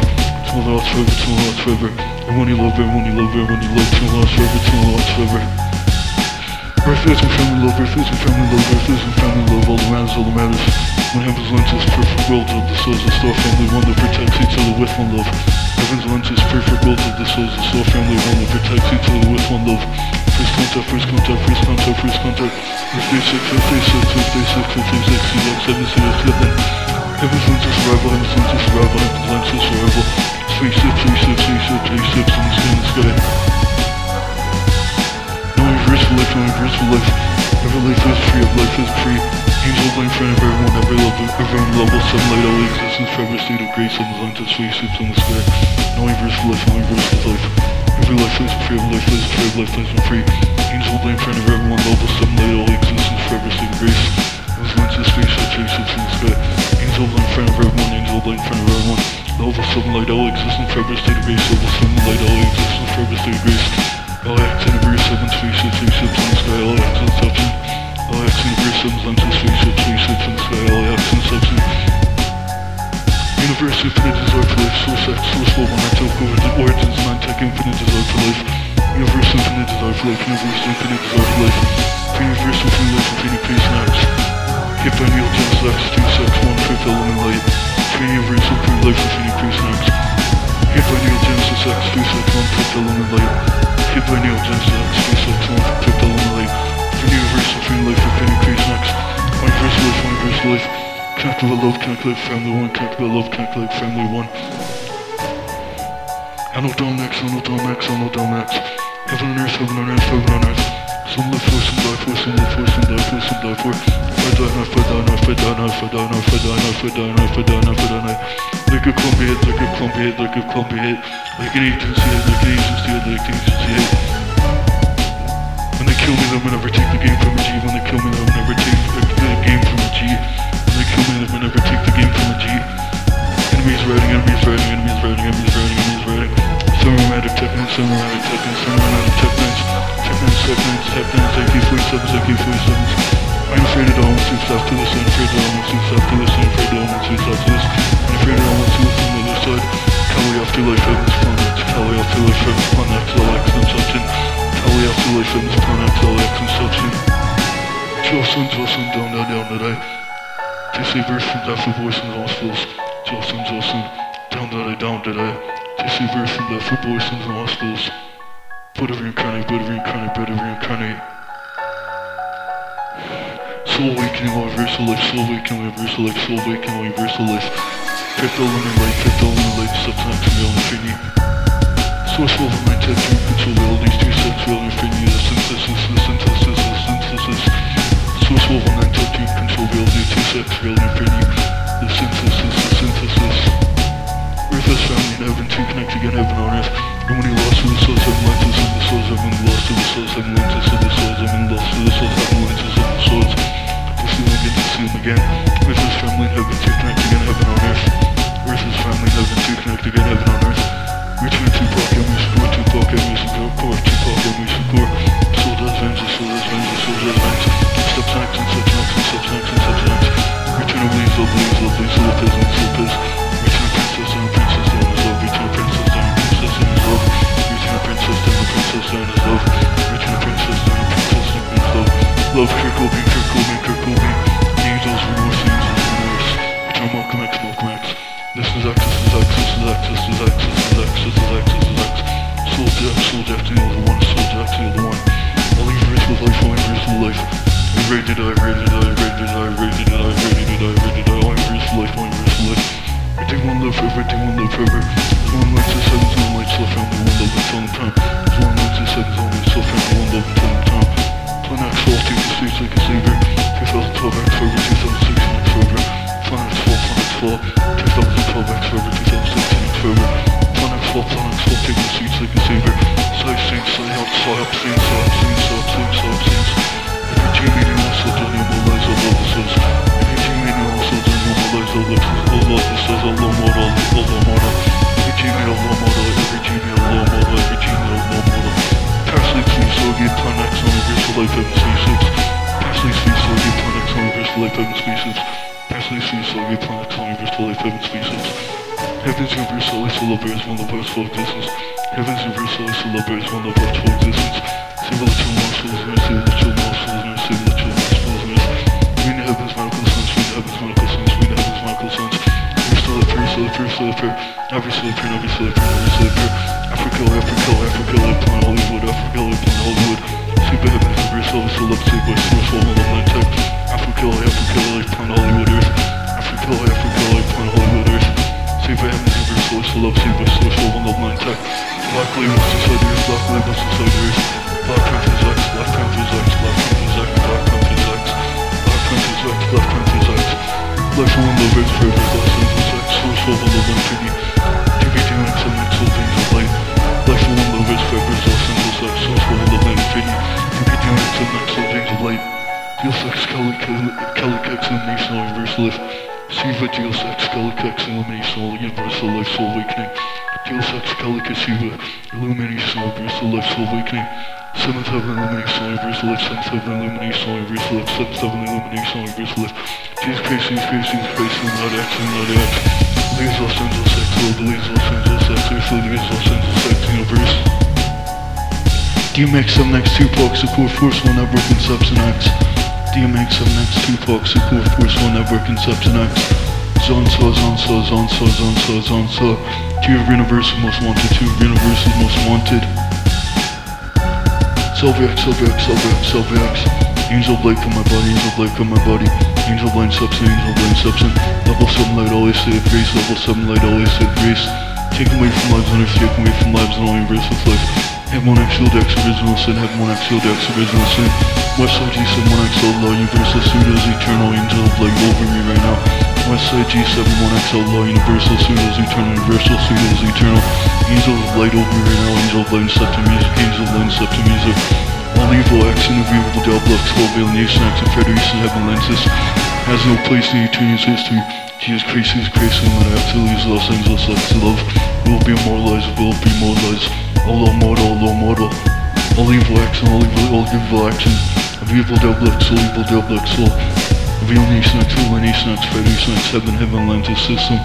Till the lost forever, till the lost forever. Everyone you love, everyone you love, everyone you love. Till the lost forever, till the lost forever. Is my family love, is my family love, is my family love, all that matters, all that matters. When heaven's lenses, perfect world of the souls, the star family, one that protects each other with one love. Heaven's lenses, perfect world of the souls, the star family, one that protects each other with one love. First contact, first contact, first contact, first contact. First day six, first day six, first day six, first day six, CX, seven, CX, seven. Heaven's lenses, survival, heaven's lenses, survival, heaven's lenses, survival. Spaceship, spaceship, spaceship, spaceships in the sky, in the sky. For life, no reverse life. Every life is free, every life is free. Angel blame friend of everyone, every level, everyone level, seven light, all existence, forever state of grace, and the to spaceships in the sky. No for life, no for life. Every life is free, every life is free, every life is free. Angel blame friend of everyone, level, seven light, all existence, forever state of grace. Those lenses, spaceships, spaceships in the sky. Angel blame friend of everyone, angel blame friend of everyone. Level seven light, all existence, forever state of grace. Level seven light, all existence, forever state of grace. All X universe, seven spaceships, spaceships in the sky. All X inception. All X universe, seven lenses, spaceships, spaceships in the sky. All X inception. Universe, infinite desire for life. Source X, source love, over origins, nine tech, infinite desire for life. Universe, infinite desire for life. Universe, infinite desire for life. Universe, infinite life, infinite and X. Hit by Neil X, two sex, one fifth element light. Universe, infinite life, infinite and X. Neil Genesis X, two sex, one fifth element light. Neil Genesis X, two sex, one fifth element light. Three universe, infinite life, infinite peace, and X. One verse life, one verse life. With love, with family one, with love, with family one. Know Dom X, know Dom X, know Dom X. Heaven on earth, heaven on earth, heaven on earth. Some live for, some die for, some live for, some die for, some die for. If I die, like an agency head, like an agency head, like an agency head. When they kill me, they'll never take the game from a G. When they kill me, they'll never take the, the game from a G. When they kill me, they'll never take the game from a G. Enemies riding, enemies riding, enemies riding, enemies riding, enemies riding. Thermomatic techniques, cinematic techniques, cinematic techniques, techniques, techniques, techniques, AK-47s, AK-47s. I'm afraid I don't see stuff to listen, afraid I don't see stuff to listen, afraid I don't see stuff to listen, I'm afraid I don't want to listen to the other side. Cali afterlife, heaven's planet, Cali afterlife, heaven's planet, LX consumption, Cali afterlife, heaven's planet, LX consumption. Jocelyn, Jocelyn, down, down, down today. They say death for voice in the hospitals. Jocelyn, Jocelyn, down today, down today. They say death for voice in the hospitals. Buddha reincarnate, Buddha reincarnate, Buddha reincarnate. Soul awakening, universal life, soul awakening, universal life, soul awakening, universal life. Fifth element light, fifth element light, substance, real infinity. Source of my tech, you control these two sets, real infinity, the synthesis, the synthesis, the synthesis. Source of my tech, you control these two sets, real infinity, the synthesis, the synthesis. Earth is family in heaven, two connect again, heaven on earth. And when he lost to the souls, heaven lenses of the souls, heaven lost to the souls, heaven lenses of the souls, heaven lost to the souls, heaven lenses of the souls. To see him again, to see him again. Earth is family heaven, two connect again, heaven on earth. Earth is family heaven, two connect again, heaven on earth. Return to Park we support, to Park we support, core, to Park we support. Soul does vengeance, soul does vengeance, soul does vengeance. Substance and substance and substance and substance. Return of leaves, love leaves, love leaves, love leaves, leaves. Return princess and princess down his love. Return princess down princess in his love. Return princess down princess down his love. Return princess down love. Kurt Cobain, Kurt Cobain, Kurt Cobain. Angels remorse, angels remorse. Return Malcolm X, Malcolm X. This is X, this is X, this is X, this is X, this is X, this is X, this is X. Soul Jack, Soul Jack, the other one, Soul Jack, the other one. I'll leave with life, I'll leave with life. I rated it, I rated it, I rated it, I rated it, I rated it, I rated it, I'll leave yours with life, I'll leave yours with life. Everything one love forever, everything one love forever. One light to sevens, one light to family, one love until in time. One light to sevens, one light to family, one love until in time. Planet X, take the streets like a savior. 2012 X forever, 2016 X forever. Planet X, Planet X, 2012 X forever, 2016 X forever. Planet X, Planet X, take the streets like a. Side side help, side up, side up, side up, side up. Every team done. Every team done. Every team heaven, spaces. Parsley, please, so get Planet on universal life, heaven. Heaven's universal is the lover one of us for existence. Heaven's universal is the lover one of us for existence. Universal life, seventh heaven illumination, universal life. Jesus Christ, Jesus Christ, Jesus Christ, not X, not X. Leaves Los Angeles X, Lord, leaves Los Angeles X, earthly leaves Los Angeles X, universe. DMX 7X Tupac, Support Force 1 Network Inception X. DMX 7X Tupac, Support Force 1 Network Inception X. Zonsa, Zonsa, Zonsa, Zonsa, Zonsa. Two of Universal Most Wanted, two of Universal Most Wanted. Sylvex, Sylvex, Sylvex, Angel Blake on my body, Angel Blake on my body. Angel Blind Substance, Angel Blind Substance. Level 7 light, always save grace. Level 7 light, always save grace. Taken away from lives on earth, taken away from lives on all universe with life. Head 1 X Shield X Original Sin, Head 1 X Shield X Original Sin. Westside G7 1 X Outlaw, Universal Pseudos, Eternal Angel Blake over me right now. Westside G7 1 X Outlaw, Universal Pseudos, Eternal, Universal Pseudos, Eternal. Angel of Light over me right now, Angel of Light and Septum Music, Angel of Light and Septum Music. Evil X and the evil Diablo X, 12 alienation X and Federation Lenses has no place in eternity's history. Jesus Christ, Jesus Christ, and when lose Los Angeles, X to love will be immortalized, will be immortalized. All immortal, all immortal. All evil action, all evil, all evil action. Every evil double X, all evil double X, all. Every nation X, all nation X, Federation X, Heaven, Heaven, Atlantis system.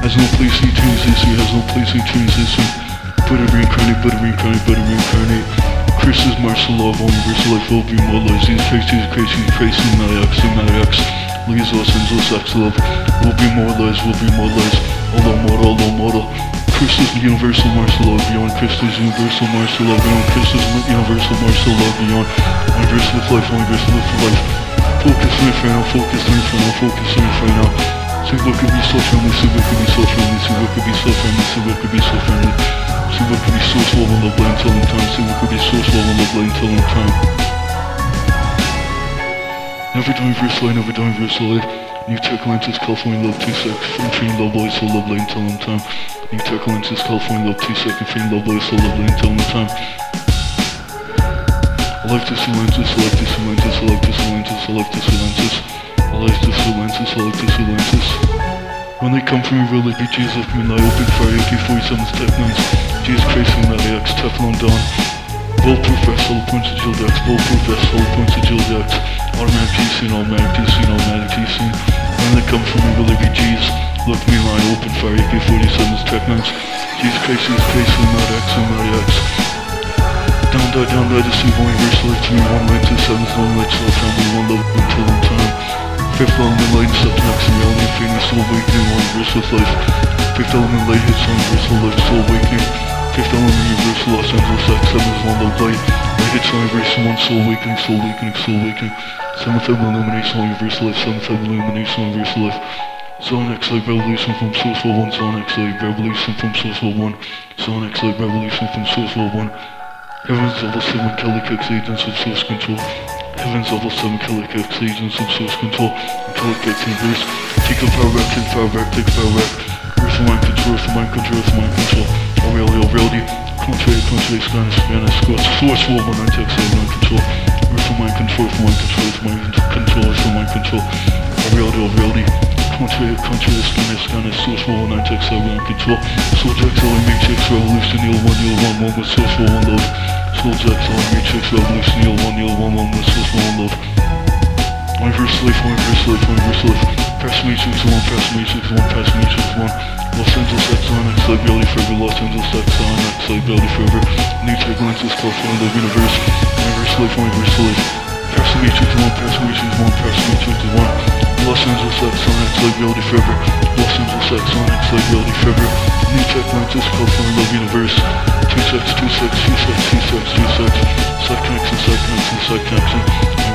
Has no place in transition, has no place in transition. But it reincarnate, but it reincarnate, but it reincarnate. Chris is martial law universal life, will be more lies. Jesus Christ, Jesus Christ, Jesus Christ, Cinematic X, Cinematic X. Love. Will be more lies, will be more lies. All immortal, all immortal. Chris is universal martial law beyond. Chris is universal martial law beyond. Chris is universal martial law beyond. Universal life, universal life. Focus on it right now, focus on it right now, focus on it right now. See what could be so friendly, see what could be so friendly, see what could be so friendly, see what could be so friendly. See could be so love blind till in time, see could be so love blind till in time. Never dying verse life, never dying verse life. New Tech Lenses, California Love 2 Sec, featuring Love Boys, so love blind till in time. New Tech Lenses, California Love 2 Sec, featuring Love Boys, so love blind till in time. I like to lenses, I like to see lenses, I like to see lenses, I like to see lenses. I like see lenses, I like see lenses. When they come from me, really be Jesus, me and I open fire, AK-47's Tech 9s. Christ, and that X, Teflon Dawn. Bulletproof vest, all points of Gildex, bulletproof vest, all points Gildex. Automatic PC, automatic PC, automatic PC. When they come from me, really be Jesus. Look me in line, open fire, AK-47's Tech 9s. Jesus Christ, Jesus Christ, and that X, and that X. Down, die, down, die, deceive, one verse, life to me, one to to one love until in time. Fifth element, light, subtext, and reality, infinity, soul awakening, one verse with life. Fifth element, light, hits, one verse with life, soul awakening. Fifth element, universal, Los Angeles, X, seven is one love, light. Light hits, one verse, one soul awakening, soul awakening, soul awakening. Seventh element, illumination, one universal life, seventh element, illumination, one universal life. X like revolution from Source World 1, Zone X like revolution from Source World 1, Zone X like revolution from Source World 1. Heavens level 7 Kelly Kicks agents of source control. Heavens level 7 Kelly Kicks agents of source control. Kelly Kicks in verse. Take a power back, take power back, take power back. Earth mind control, earth mind control, earth mind control. Aurelia, Aurelia. Contrary, contrary, Spanish, Spanish, Scots. Source world 1, 9 text, mind control. Earth mind control, mind control, mind control, earth mind control. Aurelia, Aurelia. Contrary, contrary, Spanish, Spanish, source world 1, 9 text, mind control. Soul Jack, Soul Matrix, Revolution, Neil 1, Neil 1, 1 with source world 1 love. Soul Jack, Soul Matrix, Revolution, Neil 1, Neil 1, 1 with source 1 love. One verse life, one verse life, one verse life. Press Matrix 1, press Matrix 1, press Matrix 1. Los Angeles X on X, like Belly Forever, Los Angeles X on X, like Belly Forever. New Tech Lenses, California, the universe. One verse life, one verse life. Press Matrix 1, press Matrix 1, press Matrix 1. Los Angeles X on X, like Belly Forever. Los Angeles X on X, like Belly Forever. New Tech Lenses, California, love universe. Two sex, two sex, two sex, two sex, two sex. Side connection, side connection, side connection.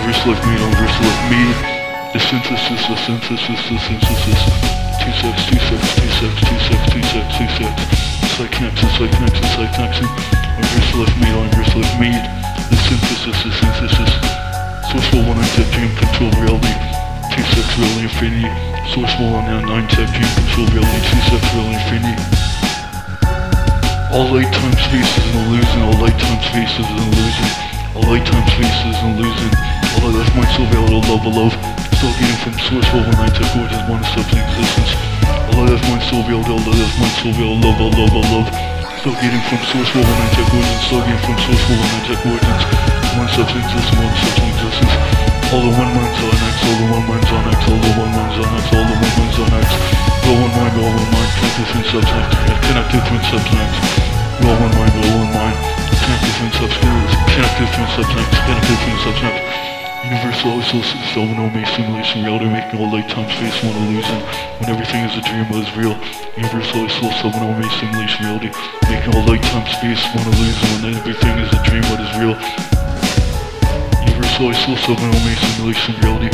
Reverse life me, reverse life me. The synthesis, the synthesis, the synthesis. Two sex, two sex, two sex, two sex, two sex, two sex. Connection, side connection. Reverse life me, reverse life me. The synthesis, the synthesis. Source will one tech dream control reality. Two sex reality infinity. Source will on nine tech dream control reality. Two sex reality infinity. All light time space is an illusion. All light time space is an illusion. All light time space is an illusion. All I left my soul veil to love, love. Still getting from source world when I took origins, one in existence. I left my soul veil to love, my soul veil love, love, love. Still getting from source world when I took origins, still getting from source world when I took origins. One in existence, one in existence. All the one minds on X, all the one minds on X, all the one minds on X, all the one minds on X. Roll one mind, roll one mind, connected twin substance, connected twin substance. Roll one mind, roll one mind, connected twin substance, connected twin substance, connected twin substance. Universal isolation, self-no-me simulation, reality making all light time space one illusion. When everything is a dream, what is real? Universal isolation, self-no-me simulation, reality making all light time space one illusion. When everything is a dream, what is real? Universal isolation, self-no-me simulation, reality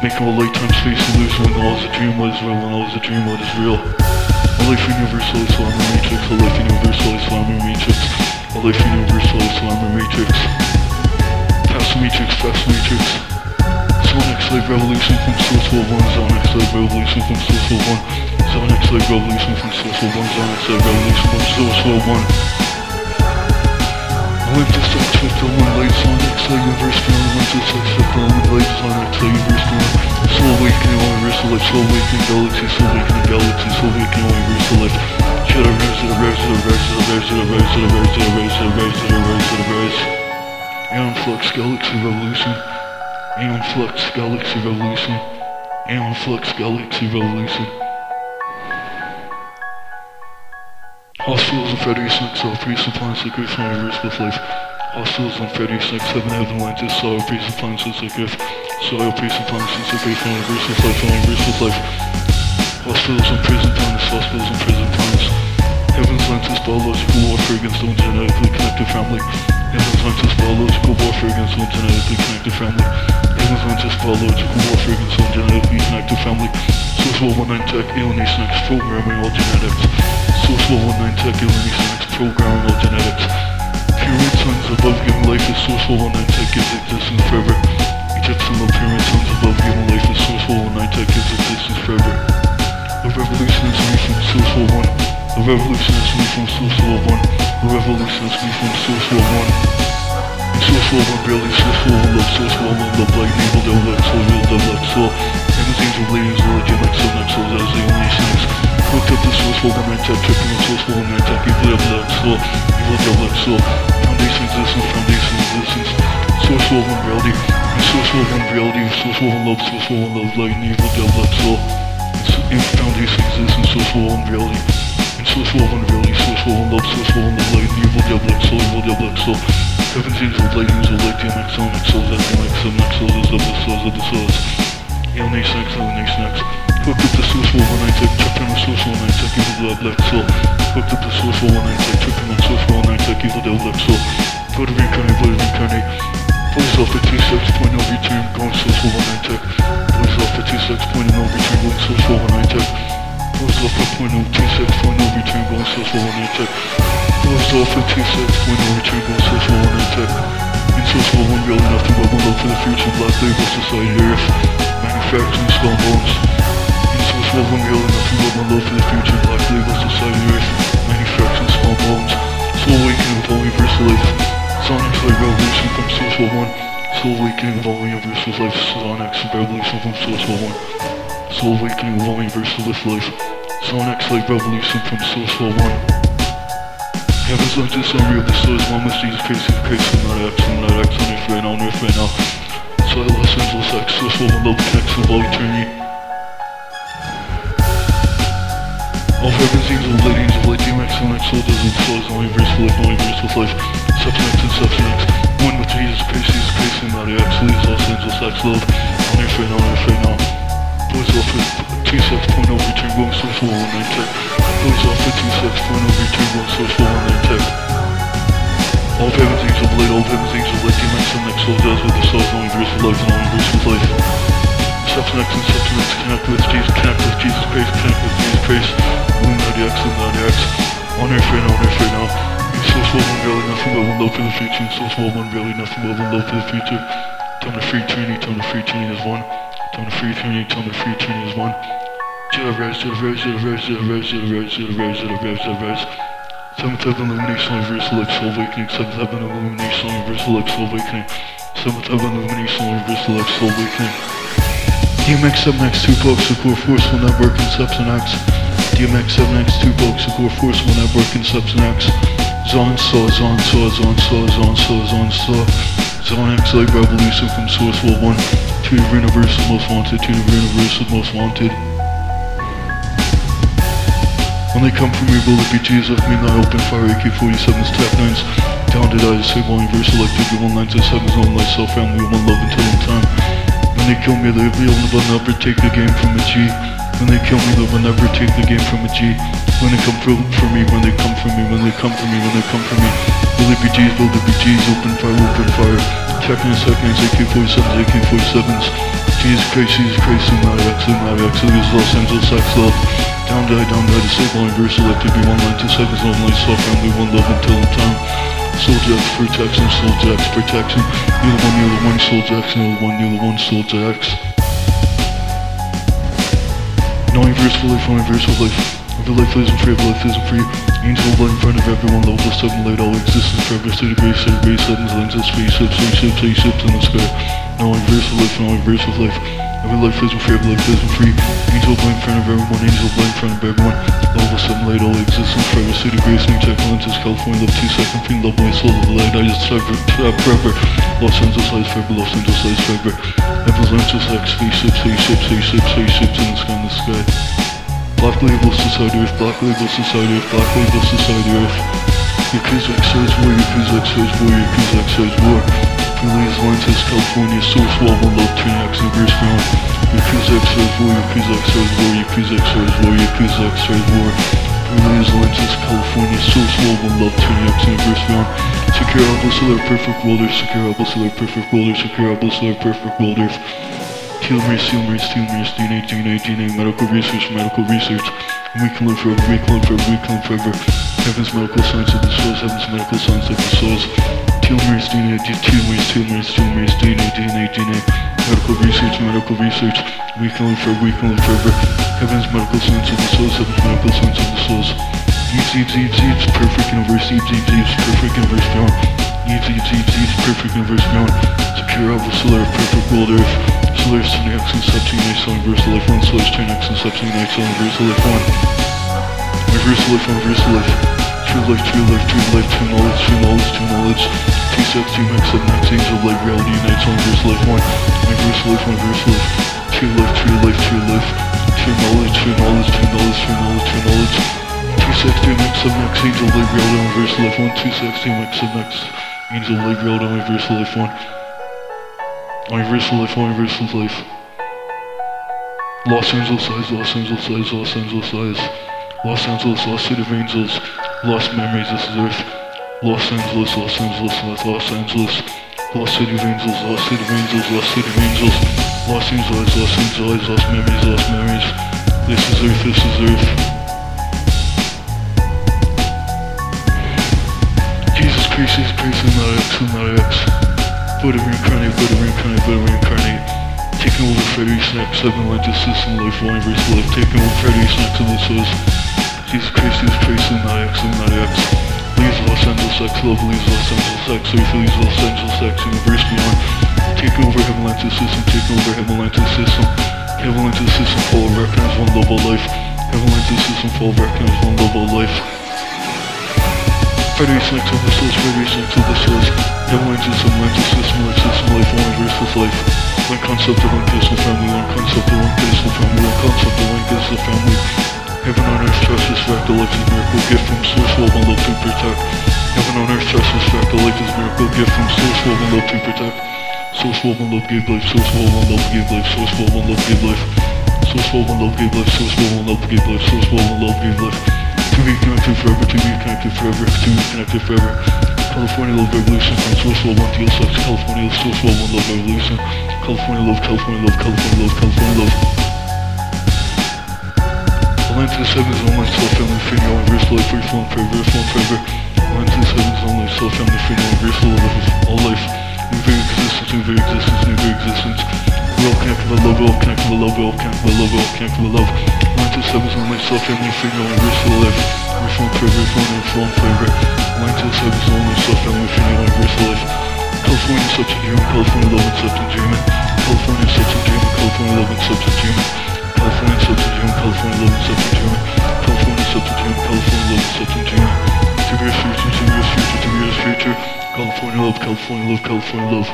making all light time space illusion. When all is a dream, what is real? When all is a dream, what is real? All life universal and matrix, all life universal and matrix, all life universal and matrix. Past matrix, past matrix. Zone X Live Revolution from Source World 1, Zone X Live Revolution from Source World 1, Zone X Live Revolution from Source World 1, Zone X Live Revolution from Source World 1. Olympus X Fifth Element Light, Zone X Live Universe Beyond, Olympus X Fifth Element Light, Zone X Live Universe Beyond, Soul Awakening, Universal Life, Soul Awakening Galaxy, Soul Awakening Galaxy, Soul Awakening Universal Life, To the rise, to the rise, to the rise, to the rise, to the rise, to the rise, to the rise, to the rise, to the rise, to the rise. Aeon Flux Galaxy Revolution. Aeon Flux Galaxy Revolution. Aeon Flux Galaxy Revolution. Hospitals and Freddy 6 all free supplies that grief on reverse with life. Hospitals and Freddy 6 7 heaven lines is sorrow free supplies that grief. Sorrow free supplies that grief on reverse with life on reverse with life. Hospitals and prison planets, hospitals and prison planets. Heaven's lenses follow us or warfare against the genetically connected a family. Heaven's lenses follow us or warfare against the genetically connected a family. Heaven's lenses follow us or warfare against the genetically connected family. Source 119 tech alienation X programming all genetics. Source 119 tech alienation X programming all genetics. Pyramid sons above given life is source 119 tech gives existence forever. Egyptian pyramid sons above given life is source 119 tech gives existence forever. The revolution is reaching source 119. The revolution is we from source of one. The revolution is we from source of one. Source of one barely, source for one love, source of one love, like evil, they'll soul, real love, like soul. And the things of ladies are like MX, MX, soul, that's the only sense. Hooked up the source of one attack, tripping the source of one attack, evil, they'll soul, evil, they'll soul. Foundations, listen, foundations, listen. Source of one reality, source of one reality, source of one love, source of one love, like evil, they'll let soul. foundation, existence, source of one reality and souvent le vernis, sois souvent love, sois souvent the light Evil devil soul, evil devil XO Heaven's angels, light angels, light DMX, LMXO, ZMXO, MXO, is of the source, of the source Alienation X, Alienation X Hooked up the source for one night tech, tripping on source for one night tech, evil devil soul. Hooked up the source for one night tech, on source for one night tech, evil devil XO Go to reincarnate, bloody reincarnate Please off at T6.0 return, going source for one night tech off at T6.0 return, going source for one tech Goes off at point no T6 for no return going says for one attack Goes off at T6 for no return going says for one attack Insensible one real enough to web one up to the future black label society earth Manufacturing spell norms Insensible one real enough to web one up to the future black label society earth Manufacturing spell norms Soul awakening with all universal life Sonic Flight Revolution from Source 1 Soul awakening with all universal life Sonic Revolution from Source 1 Soul Awakening all universal with life. Sonic Light Revolution from Social 1. Heaven's like this unreal, this soul is one with Jesus Christ, Jesus Christ, I'm not X, I'm not X, right now, on earth right now. So Los Angeles X, Social 1, love connects of all eternity. All heaven's angels, light angels, light DMX, Sonic soldiers and souls, all universal life, all universal life. Substance and substance. One with Jesus Christ, Jesus Christ, and not X, leaves Los Angeles X, love. On earth right now, on earth right now. Police officer, two six point oh two one six four one nine six. Police officer, two six point oh two one six four one nine six. All famous things of late, all famous things of late, D-Max and Next soldiers with the Souls, only verse with life and only verse with life. Steps next and steps next, connect with Jesus, connect with Jesus Christ, connect with Jesus Christ. Illuminati X, and Illuminati X. On earth right now, on earth right now. So Source one barely nothing but one love for the future. So Source one barely nothing but one love for the future. Time to free Trinity, time to free Trinity is one. Time to free Trinity, time to free Trinity is one. To the rise, to the rise, to the rise, to the rise, to the rise, to the rise, to the rise, to the rise. Seventh heaven illumination, universal life, soul awakening. Seventh heaven illumination, universal life, soul awakening. Seventh heaven illumination, universal life, soul awakening. DMX 7X 2 blocks of core forceful network and substance. DMX 7X 2 blocks of core forceful network and substance. Zon saw, Zon saw, Zon saw, Zon saw, Zon saw. Zon X light revolution from source world 1 to the universal most wanted, to the universal most wanted. When they come from me, will it be Jesus with me? Not open fire, AK-47s, tap 9s. Down to die, save all universal activity, one lines and sevens, all myself, family, one love until in time. When they kill me, they'll be able to never take the game from a G. When they kill me, they'll never take the game from a G. When they come for, for me, when they come for me, when they come for me, when they come for me. Will it be G's, will it be G's, open fire, open fire. Checking seconds, AK-47s, AK-47s. Jesus Christ, Jesus Christ, X, it is Los Angeles X love. Down die, down die, disable universal activity, one line, two seconds, one life, soft family, one love until in time. Soul Jax protection, Soul Jax protection. You're the one, you're the one, Soul Jax, you're the one, you're the one, Soul Knowing verse for life, knowing verse for life. Every life isn't free, every life isn't free. Angel light in front of everyone, level of seven light, all existence forever. City grace, city grace, heavens, lands of space, ships, ships, ships, ships in the sky. Knowing verse for life, knowing verse for life. Every life is a fair, life isn't free. Angel blame in front of everyone, angel blame in front of everyone. Love will simulate all existence forever. City grace, new tech lenses, California love, two second fiend, love my soul the light. I just forever, forever. Los Angeles lies forever, Los Angeles lies forever. Heaven's lenses, like spaceships, spaceships, spaceships, spaceships in the sky, in the sky. Black label society earth, black label society earth, black label society earth. Yakuza X says war, Yakuza X says war, Yakuza X says war. Release lenses, California, source one love, X and verse beyond. Yakuza X says war, Yakuza X says war, Yakuza X says war, Yakuza X says war. Release lenses, California, source one love, X and verse beyond. Secure Abelsler, perfect world secure Abelsler, perfect world secure Abelsler, perfect world earth. Telomeres, telomeres, telomeres, DNA, DNA, DNA, medical research, medical research. We can live forever, we can live forever, we can live forever. Heaven's medical science of the souls, heaven's medical science of the souls. Telomeres, DNA, telomeres, telomeres, telomeres, DNA, DNA, DNA. Medical research, medical research. We can live forever, we forever. Heaven's medical science of the souls, heaven's medical science of the souls. Eves, Eves, Eves, Eves, perfect universe, Eves, Eves, Eves, perfect universe beyond. Eves, Eves, Eves, Eves, perfect universe beyond. Secure Alpha Solar, perfect world earth. Solaris 10x and Night Song Universal Life 1, Solaris 10x and Night Song Universal Life 1. Universal Life 1, Universal Life true life, true life, true life, true knowledge, true knowledge, true knowledge. T-Sex, T-Max, Max, Angel, Light, Reality, Nights, on Verse, Life, One, My Verse, Life, My Verse, Life. True life, true life, true life. True knowledge, true knowledge, true knowledge, true knowledge, true knowledge. T-Sex, T-Max, Max, Angel, Light, Reality, on Verse, Life, One, T-Sex, T-Max, Max, Angel, Light, Reality, My Verse, Life, One. My Verse, Life, My Verse, Life. Los Angeles size, Los Angeles size, Los Angeles size. Los Angeles, Lost City of Angels. Lost memories, this is Earth. Los Angeles, Los Angeles, Los Angeles. Lost City of Angels, Lost City of Angels, Lost City of Angels. Los Angeles, Los Angeles, Lost memories, Lost memories. This is Earth, this is Earth. Jesus Christ, Jesus Christ, not X, not X. Buddha reincarnate, Buddha reincarnate, Buddha reincarnate. Taking over Freddy's next, seven Atlantis system, life, one universe, life. Taking over Freddy's next, and this was Christ, Jesus Christ, not X, not X. Leaves Los Angeles X, love leaves Los Angeles X, Earth leaves Los Angeles X, universe beyond. Taking over Atlantis system, taking over Atlantis system. Atlantis system, full of recognize one level of life. Atlantis system, full of recognize one level of life. Freddy's next of the source, Freddy's next of the source. Heaven Atlantis, Atlantis system, life system, life, one universe with life. One concept of one peaceful family, one concept of one peaceful family, one concept of one peaceful family. Heaven on earth, trust, respect, the life is miracle, gift from source, love, and love to protect. Heaven on earth, trust, respect, the life is miracle, gift from source, love, and love to protect. Source, love, and love, give life, source, love, and love, give life, source, love, and love, give life. Source, love, and love, give life, source, love, and love, give life, source, love, and love, give life. To be connected forever, to be connected forever, to be connected forever. California Love Revolution from Source Love 1 DSX, California Source Love 1 Love Revolution. California Love, California Love, California Love, California Love. Atlantis Heavens Online Self Family Free No Reverse Life Free Flowing Forever, Flowing Forever. Atlantis Heavens Online Self Family Free No Reverse Life All Life. New very existence, new very existence, new very existence. We all connect with the love, we all connect with the love, we all connect with the love, we all connect with the love. Atlantis Heavens Online Self Family Free No Reverse Life. We're flowing forever, flowing flowing forever. Atlantis Heavens Online Self Family Free No Reverse Life. California substance dreaming, California love and substance dreaming. California substance dreaming, California love and substance dreaming. California dreaming, California love dreaming. California dreaming, California love. To years future, years future, years future. California love, California love, California love.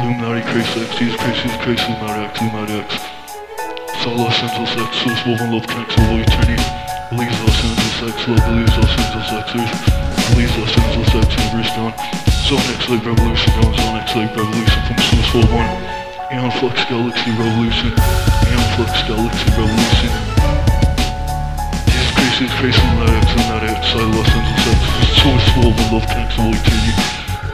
Illuminati Christ X, Christ, Jesus Christ, Illuminati X, Illuminati X. Saw Los Angeles X, Source and Love connects all eternity. Believes Los Angeles X, love believes Los Angeles X. Believes Los Angeles X, Universe Dawn. Zone X Light Revolution, Dawn Zone X Light Revolution from Source World 1. Aeon Flux Galaxy Revolution. Flux Galaxy Revolution. Jesus Christ is facing that X and that outside Los Angeles is so full of love tanks of eternity.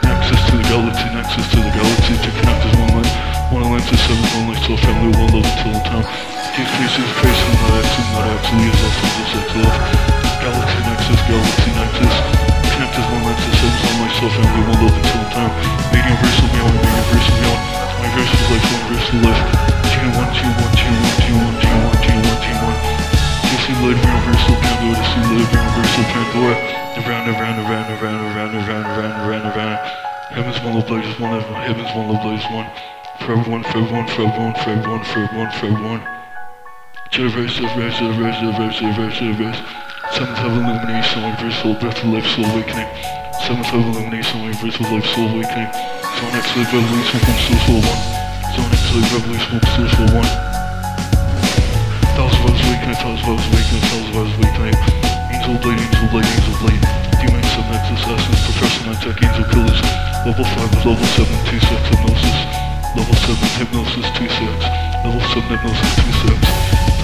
Access to the galaxy, access to the galaxy, to connect as one line. One alliance is seven, one life to a family, one love until the time. Jesus Christ is facing that X and that X leaves Los Angeles X love. Galaxy Nexus, Galaxy Nexus. Connect as one life to seven, one life to a family, one love until in time. Universal meowing, universal meowing. Universal life, universal life. My verse is life, one verse is life. G1, G1, G1, G1, G1, G1, G1. DC Light Universal Pandora, DC Light Universal Pandora. Around, around, around, around, around, around, around, around, around. Heaven's one love blaze one, heaven's one love blaze one. For everyone, for everyone, for everyone, for everyone, for everyone, for everyone. To the race, to the to the to the to the to the race. Seventh heaven illumination, universal breath of life, soul awakening. Seventh heaven illumination, universal life, soul awakening. Zone X live revolution from source for one. Zone X live revolution from source for one. Thousand of us awakening, thousand of us awakening, thousand of us. Angel blade, angel blade, angel blade. Demon seven X assassins, professional tech, angel killers. Level 5 with level 7, 2 sex hypnosis. Level 7 hypnosis, 2 sex. Level 7 hypnosis, 2 sex.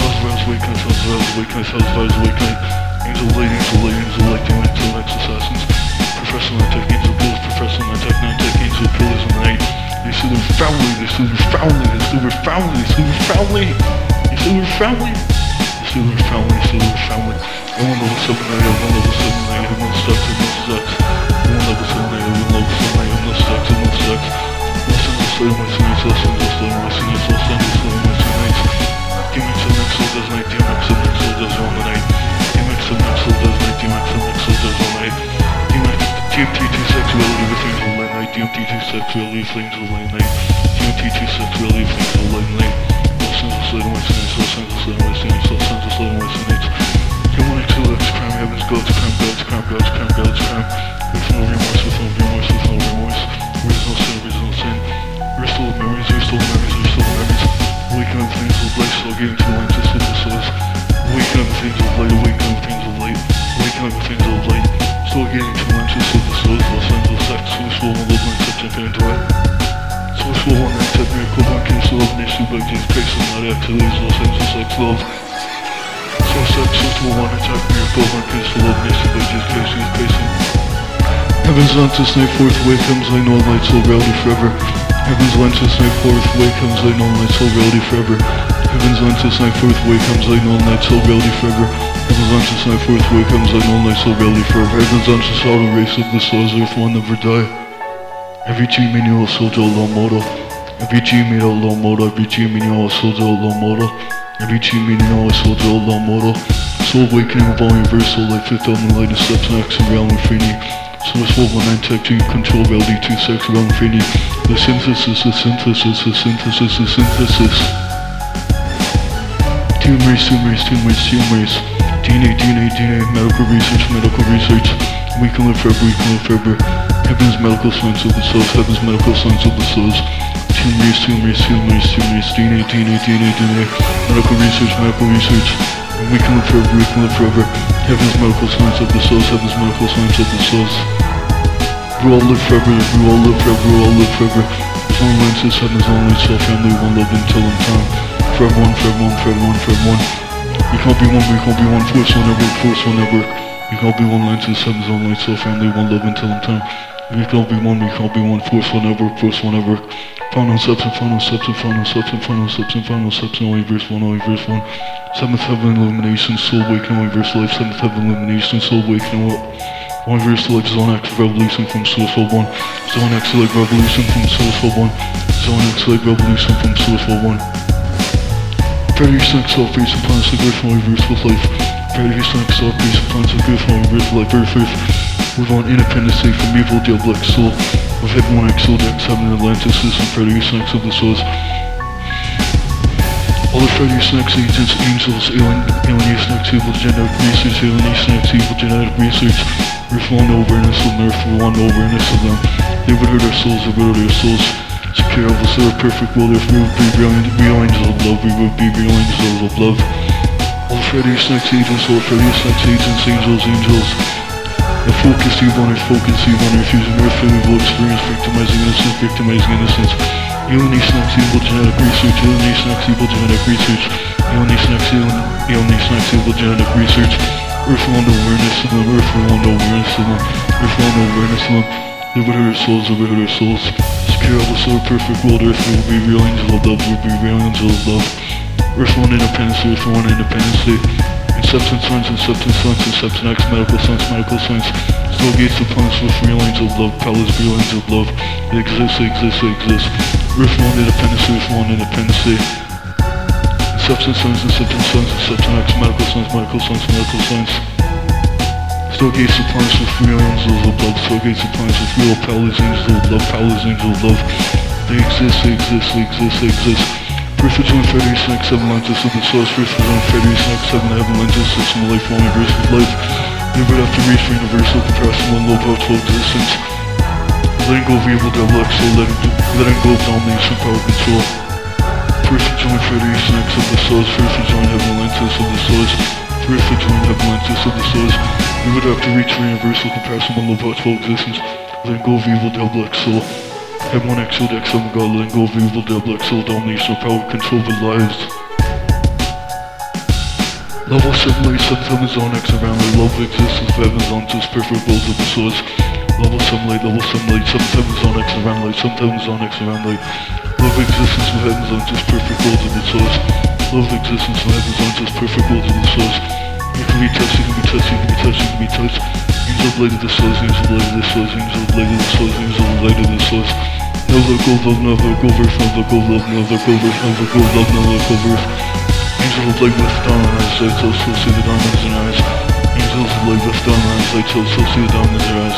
Thousand of us thousand of us awakening, thousand of us awakening. Angel blade, angel blade, angel light, demon seven X assassins. Professional tech, angel killers, professional tech, nine tech, angel killers in the night. They sue their family, sue their family, sue their family, sue their family. They sue their family. They sue their family, they sue their family. Everyone level 7 night, everyone level 7 night, everyone stuck, everyone stuck. Everyone level 7 night, everyone level 7 night, everyone stuck, everyone stuck. Los Angeles, Los Angeles, Los Angeles, Los Angeles, Los Angeles, Los Angeles, Los Angeles. DMX 7X soldiers night, DMX 7X soldiers on the night. DMX 7X soldiers night, DMX 7X soldiers on the night. DMX, DMT 2 sex reality with angel light night, DMT 2 sex reality with angel light night. DMT 2 sex reality with angel light night. Los Angeles, Los Angeles, Los Angeles, Los Angeles, Los Angeles, Los Angeles, Los Angeles. Human excellence, crime, heavens, gods, crime, gods, crime, gods, crime, gods, crime. With no remorse, with no remorse, with no remorse. There is no sin, there is no sin. Restore memories, restore memories, restore memories. Awaken up things of light, so getting to light, just with the source. Awaken up things of light, awaken up things of light. Awaken up things of light. So getting to light, just with the source. Los Angeles, sex, source, will, one love, one touch, infinite joy. Source, will, one night, set, miracle, one kiss, love, nation, Jesus Christ, and not activities, Los Angeles, sex, love. Source, sex, source, will, one attack, miracle, one kiss, love, nation, Christ, Jesus Christ, and Heaven's Lentus night forth, way comes I know light soul reality forever. Heaven's Lentus night forth, way comes I know light soul reality forever. Heaven's Lentus night forth, way comes I know light soul reality forever. Heaven's Lentus night forth, way comes I know light soul reality forever. Heaven's Lentus auto race of the stars, earth will never die. Every G minion soldier low model. Every G minion low model. Every G minion soldier low model. Every G minion soldier low model. Soul awakening of all universal life, element light and steps next in realm infinity. Source will one tech to control reality two sex realm infinity. The synthesis, the synthesis, the synthesis, the synthesis. Tumors, tumors, tumors, tumors. DNA, DNA, DNA, medical research, medical research. We can live forever, we can live forever. Heaven's medical science of the souls, heaven's medical science of the souls. Tumors, tumors, tumors, tumors. DNA, DNA, DNA, DNA. Medical research, medical research. We can live forever, we can live forever. Heaven's medical science of the souls, heaven's medical science of the souls. We all live forever, we all live forever, we all live forever. There's only lenses, heaven's only self, family, one love until in time. For everyone, for everyone, for everyone, for everyone. We can't be one, we can't be one, force will never, force will never. We can't be one lenses, heaven's only self, family, one love until in time. We can't be one, we can't be one, force will never, force will never. Final substance, final substance, final substance, final substance, final substance, only verse one, only verse one. Seventh heaven illumination, soul awakening, only verse life. Seventh heaven illumination, soul awakening, only verse life. Zone X revolution from sourceful one. Zone X like revolution from sourceful one. Zone X like revolution from sourceful one. Various sex self base upon us, the earth, only verse with life. Various sex self base upon us, the earth, only verse with life. Earth, earth. We want independence from evil, diabolic soul. With heaven, one X, soul, X, heaven, Atlantis, and various sex of the souls. All the Freddy's Snacks agents, angels, alien, alien snacks, evil genetic research, alien snacks, evil genetic research. Earth won over and us on earth, we won over and us of them. They would hurt our souls, they would hurt our souls. Secure of us, our perfect world, if we would be real, angels of love, we would be real angels of love. All Freddy's Snacks agents, all Freddy's Snacks agents, angels, angels. The focus you want is focus you want refusing earth for evil experience, victimizing innocence, victimizing innocence. Alien snacks, evil genetic research, alien snacks, evil genetic research, alien snacks, alien snacks, evil genetic research. Earth awareness of them, earth awareness of them, earth awareness of them. Our souls, our souls. Secure all the soul, perfect world, earth will be real angel of love, will be real angel of love. Earth one independence, earth one independence. Inception science, inception science, inception X, medical science, medical science. Still gates of planets with real angel of love, real angel of love. It exists, it exists, it exists. Earth one independence, earth one independence. Inception science, inception science, inception X, medical science, medical science, medical science. Still gates of planets with real angels of love, still gates of planets with real palace, angels of love, palace, angel of love. They exist, they exist, they exist, they exist. First for join Freddy's next seven lenses of the source. First for join Freddy's next seven heaven lenses. System of life, only verse of life. Never have to reach for universal compression, one low power, 12 distance. Letting go of evil, double X, so letting, letting go of domination, power control. First for join Freddy's next of the source. First for join heaven lenses of the source. For join heaven lenses of the source. We would have to reach for universal one low power, 12 distance. Letting go of evil, double X, soul. M1 XL Dex, I'm God, letting go of evil, double XL domination, power control the lives. Level 7 light, 7 7 zone X around the love existence of heaven's onto its perfect goals of the source. Level 7 light, level 7 light, 7 7 zone X around light, 7 7 zone X around light. Love existence of heaven's onto its perfect goals of the source. Love existence of heaven's onto its perfect goals of the source. You can be touched, you can be touched, you can be touched, you can be touched. Angel of light of the source, angel of light of the source, angel of light of the source, angel of light of the source. Never go love, never go verse, never go love, never go verse, never go love, never go verse. Angel of light with diamond eyes, lights out, so see the diamonds in eyes. Angels of light with eyes, lights out, so see the diamonds in eyes.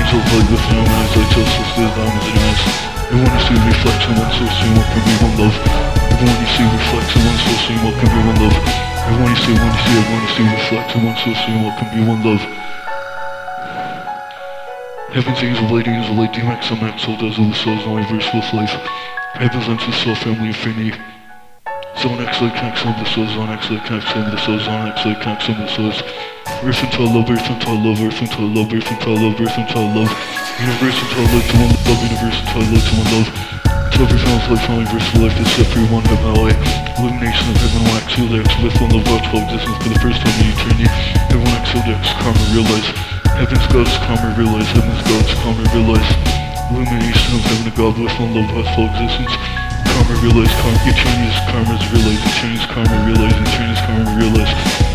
Angel of light with eyes, lights out, so see the diamonds in her eyes. Everyone you see reflection, one so see what can be one love. Everyone you see reflection, one so see what can be one love. Everyone you see, one you see, everyone you see reflection, one so see what can be one love. Heaven's angel, light angel, light DMX, MX, soul does all the souls, only verse with life. Heaven's lenses, soul, family, infinity. Zone X, light connects on the souls, zone X, light connects on the souls, zone X, light connects on the souls. Earth into love, earth into love, earth into love, earth into love, earth into love. Universe into love to one love, universe into love to one love. Until every found life, only verse for life, is set free, one heaven, LA. Illumination of heaven, one X, X, with one love, virtual existence for the first time in eternity. Everyone X, X, karma, realize. Heaven's God's karma realize, heaven's God's karma realize. Illumination of heaven God with one love, heartful existence. Karma realize, karma, Eternity's karma's realize, Eternity's karma realize, Eternity's karma realize.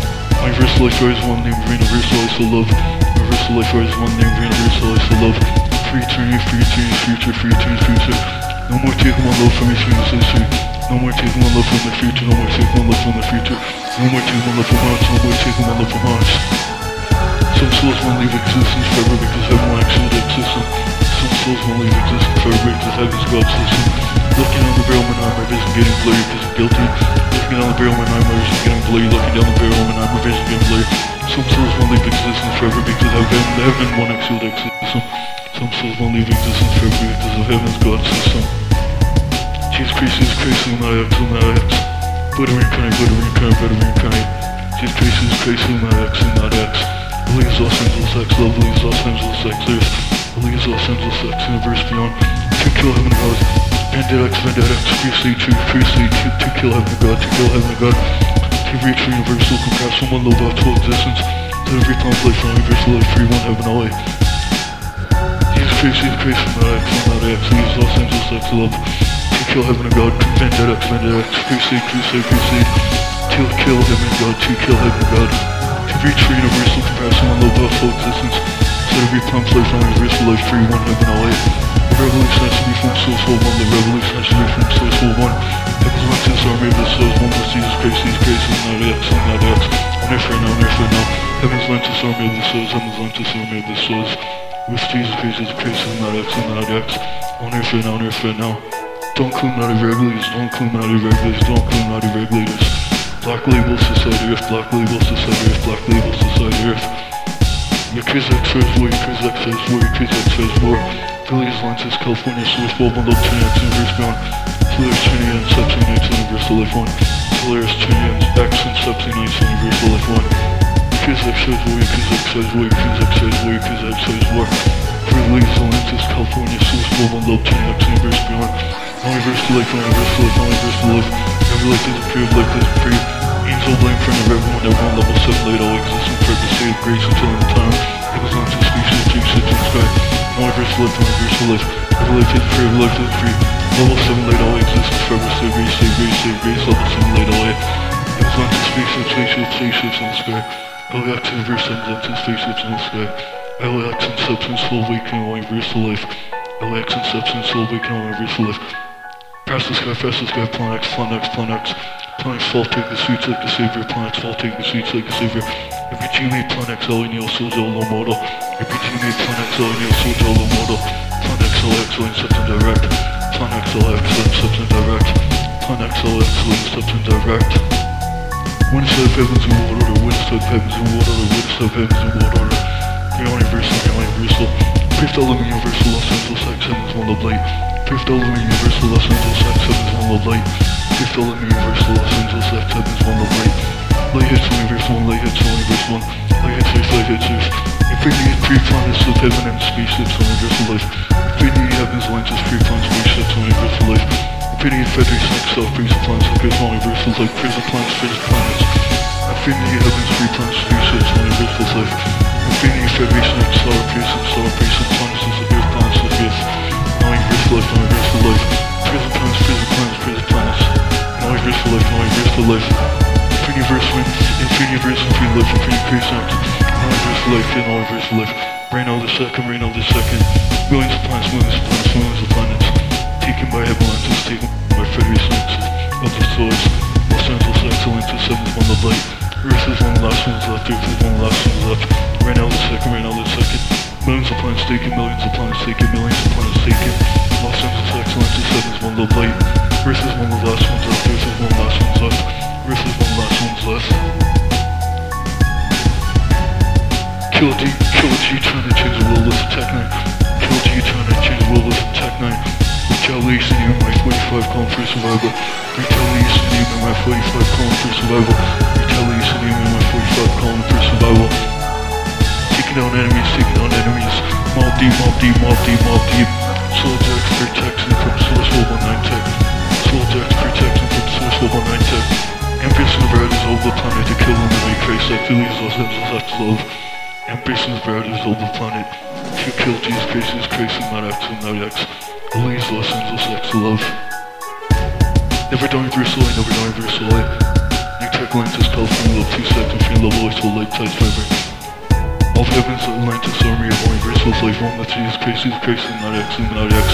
My verse life is one name, universal I so love. Universal life is one name, universal I so love. Free eternity, free eternity, future, free eternity, future. No more taking one love from eternity history. No more taking one love from the future, no more taking one love from the future. No more taking one love from hearts, no more taking one love from hearts. Some souls won't leave existence forever because heaven will actually exist. Some souls won't leave existence forever because heaven's God's system. Looking down the barrel of my nine, my vision getting blurry because I'm guilty. Looking down the barrel of my nine, my vision getting blurry. Looking down the barrel of my nine, my vision getting blurry. Some souls won't leave existence forever because heaven, heaven won't actually exist. Some souls won't leave existence forever because of heaven's God's system. Jesus Christ, Jesus Christ, Illuminati X, Illuminati X. Buddha reincarnate, Buddha reincarnate, Buddha reincarnate. Jesus Christ, Jesus Christ, Illuminati X, Illuminati X. Leagues Los Angeles X, Love Leagues Los Angeles X, Earth, Leagues Los Angeles X, Universe Beyond, to kill heaven and God, Vendetta X, Free True, Free Sleep, to, to kill heaven God, to kill heaven God, to reach universal compassion, one love out to existence, to every time life from universal life, free one heaven away. Jesus Christ, Jesus Christ, from that X, from that X, Leagues Los Angeles X, Love, to kill heaven and God, Vendetta Vendetta Free Sleep, Free to kill heaven God, to kill heaven God. Reach for universal compassion on low level existence. Set every life on universal life free one heaven LA. The revolution has to be from soul soul one, the revolution has to be from soul soul one. To the army of souls, one Jesus Christ, Jesus Christ, and not X, not X. Earth right now, earth right now. Heaven's to the army of the souls, heaven's to the army of souls. With Jesus Jesus and not X, not X. On earth right now, on earth right now. Don't Illuminati regulators, don't Illuminati regulators, don't Illuminati regulators. Black Label Society Earth, Black Label Society Earth, Black Label Society Earth. Yakuza X says Yakuza X says Yakuza X says war. Phillies, Lances, California, Source, Bob, One Love, 10X, Universe Beyond. Solaris, Trinity, and Subsea Knights, Universal Life 1. Solaris, Trinity, and X, and Subsea Knights, Universal Life 1. Yakuza X says Yakuza X says Yakuza X says Yakuza X says war. Phillies, Lances, California, Source, Bob, One Love, 10X, Universe Beyond. Universal Life, Universal Life, Universal Life. Every life is free, life is free. Angel blame from everyone, everyone level 7 laid all existence for the state of grace until in time. It was on to species, take ships in sky. Universal life, universal life. Every life is free, every life is free. Level 7 laid all existence forever, save grace, save grace, save grace. Level 7 laid all. It was on to spaceships, spaceships, spaceships in the sky. LAX universe ends on to spaceships in the sky. LAX and substance, full awakening, universal life. LAX and substance, full awakening, universal life. Press the square, press the square, planet X, planet X, planet X. Planet X, fall, take the suits take the savior. Planet X, fall, take the suits take the savior. Every teammate, planet X, all in your soul's all no model. Every teammate, planet X, all in your soul's all no model. Planet X, all excellent, steps direct. Planet X, all excellent, steps direct. Planet X, all excellent, steps direct. Winner said heavens and water, the winner said heavens and water, the winner said heavens and water. You're universal, you're universal. Fifth element universal, Los Angeles, X, Heavens, one of light. Fifth element universal Angeles of sex is on the light. Fifth element universal Angeles of sex is on the light. Light hits only verse one, light hits only verse one, light hits earth, light hits earth. Infinity is three planets of heaven and space, it's universal life. Infinity heavens lines is pre-finance space, it's universal life. Infinity and feathers, sex, self, freeze planets, like it's universal life, freeze planets, freeze planets. Infinity heavens, pre-finance space, it's universal life. Infinity feathers, sex, self, freeze and solar, freeze planets, is a Life, now universal life. Prison planets, prison planets, prison planets. Now universal life, now universal life. Infinity verse wind, infinity verse, infinity life, infinity crescent. Now universal life, now universal life. Right now the second, right now the second. Millions of planets, millions of planets, millions of planets taken by Avalanches, taken by Frederick Snakes of the Swords, Los Angeles Excellence, the seventh one of light. Earth is one last ones left, Earth is one last ones left. Right now the second, right now the second. Millions of planets taken, millions of planets taken, millions of planets taken. Los Angeles Excellence, the seventh one of light. Earth is one of the last ones left, is one last ones left. Is one last ones left. Kill G, Kill G trying to change the world with Tech 9. Kill G trying to change the world with Tech 9. Retaliation, even my 45 calling for survival. Retaliation, even my 45 calling for survival. Retaliation, even my 45 calling for survival. Taking out enemies, taking out enemies. Mobb Deep, Mobb Deep, Mobb Deep, Mobb Deep. Soldier protecting from Source Level 9 Tech. Soldier protecting from Source Level 9 Tech. Embracing varieties of the planet to kill and trace that Phillies, lost absence, acts love. Embracing varieties of the planet to kill these faces, tracing not and not. Elise, lost Angeles, acts love. Never done universally, never done universally. New tech lines is California level 2 second, free the voice, still like tight vibrant. All heavens aligned to serve me, avoiding graceless life. One that is crazy, crazy, not X, not X.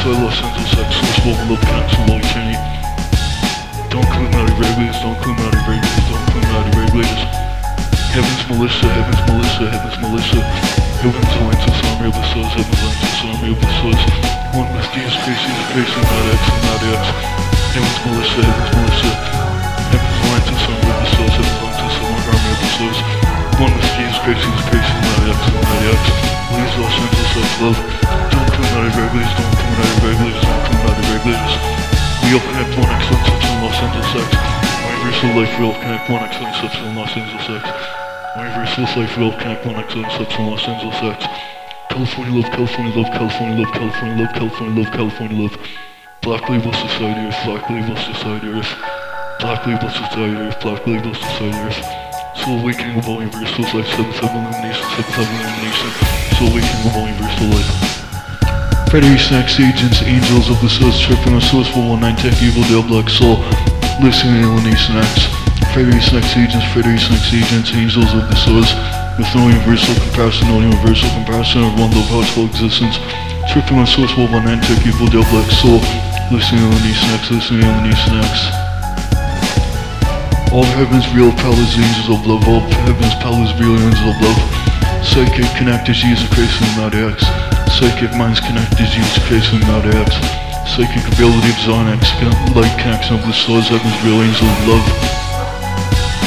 So I lost sex, let's love, cancel, all you. Don't clean out of irregulars, don't clean out of irregulars, don't clean out of irregulars. Heavens Melissa, heavens Melissa, heavens Melissa. Heavens Atlantis to me of the stars, heavens Atlantis to me of the stars. One that that is crazy, crazy, not X, not X. Heavens Melissa, heavens Melissa. Heavens Atlantis to me of the stars, heavens Atlantis to me of the stars. One with Jesus Christ, Jesus Christ, and not X, and not X. Please, Los Angeles, X love. Don't include naughty regulators, don't include naughty regulators, don't include naughty regulators. We all connect one excellence such in Los Angeles X. Universal life, we all connect one excellence such in Los Angeles X. Universal life, we all connect one excellence such in Los Angeles X. California love, California love, California love, California love, California love, California love. Black Label Society Earth, Black Label Society Earth. Black Label Society Earth, Black Label Society Earth. Soul Awakening of all Universal's life, 7-7 Illumination, 7-7 Illumination. Soul Awakening of all Universal life. Federation X agents, angels of the source, tripping on source 419 tech, evil, devil, black soul, listening alienation X. Federation X agents, Federation X agents, angels of the source, with no universal comparison, no universal comparison of one love, heartful existence. Tripping on source 419 tech, evil, devil, black soul, listening alienation X, listening alienation X. All heaven's real powers, angels of love, all heaven's powers, real angels of love. Psychic connected, Jesus Christ, and not X. Psychic minds connected, Jesus Christ, and not X. Psychic ability of Zonex, light connection of the souls, heaven's real of love.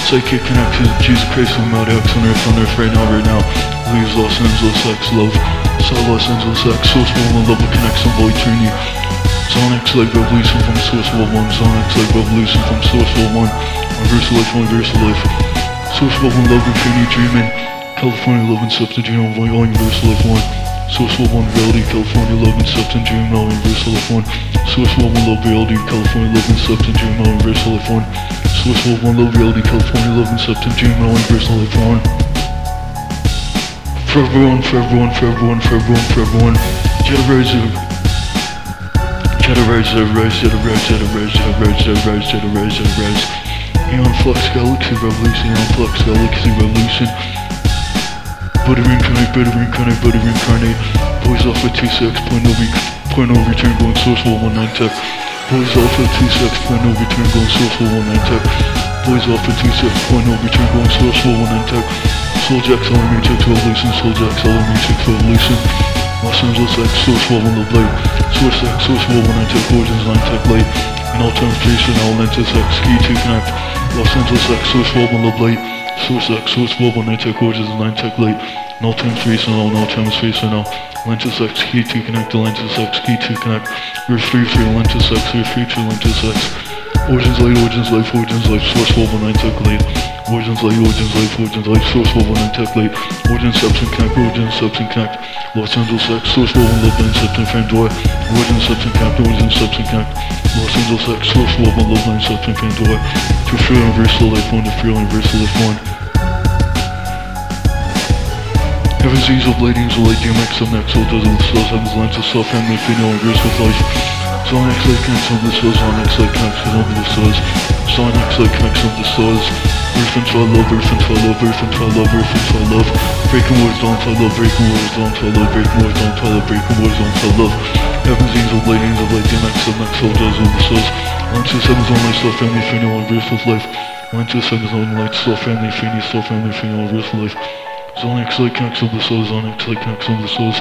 Psychic connection, Jesus Christ, and not X on earth, on earth, right now, right now. Leaves Los Angeles X love. Saw Los Angeles X, source one, love, connection of eternity. Zonex like revolution from source world one, Zonex like revolution from source world one. Universal life, universal life. Source world one, love, infinity, dreaming. California love and substance dream, all universal life one. Source world one, reality, California love and substance dream, all universal life one. Source world one, love, reality, California love and substance dream, all universal life one. Source world one, love, reality, California love and substance dream, all universal life one. For everyone, for everyone, for everyone, for everyone, for everyone to the roads, to the roads, to the roads, to the roads, to the roads, to the roads, to. Aeon Flux Galaxy Revolution, Aeon Flux Galaxy Revolution. Butter reincarnate, butter reincarnate, butter reincarnate. Boys off of 2.6.0 point no return going source for 19 tech. Boys off of 2.6.0 return going source for 19 tech. Boys off of 2.6.0 return going source for 19 tech. Soul Jack's Elementary to Evolution, Soul Jack's Elementary to Evolution. Mushrooms are sex, source war on the blade. Source sex, source war when I take origins and I take blade face all terms, Jason, I'll enter sex, key to connect. Los Angeles sex, source war on the blade. Source sex, source war when I take origins and I take blade In all terms, Jason, I'll no terms, Jason, I'll Lentis X, key to connect, Lentis X, key to connect. Earth 3-3, Lentis X, Earth 3-2, Lentis X Origins late, origins life, origins life, source war when I take blade Origins light, origins life, origins life, source 12 on 9 tech light. Origins substance connect, connect. Los Angeles X, source 12 on love 9 substance fan joy. Origins substance connect, connect. Los Angeles X, source 12 on love 9 substance fan joy. To free universal life one, to free universal life one. Heaven's angel, blade angel, light DMX, some next, souls, heaven's lenses, self family, female, and verse with life. X light connects on the on X light connects on the souls. Zone X connects on the souls. Earth into our love, earth into our love, earth into our love, earth into our love. Breaking wars, to our love, breaking wars, to our love, breaking wars, to our love, breaking wars, to our love. Heaven's angel, blade angel, light DMX, next, all dozen with souls. Atlantis, heaven's own light, self family, female, and verse with life. Atlantis, heaven's own light, self family, female, self family, female, and verse with life. X light connects with the Zone X light connects with the souls,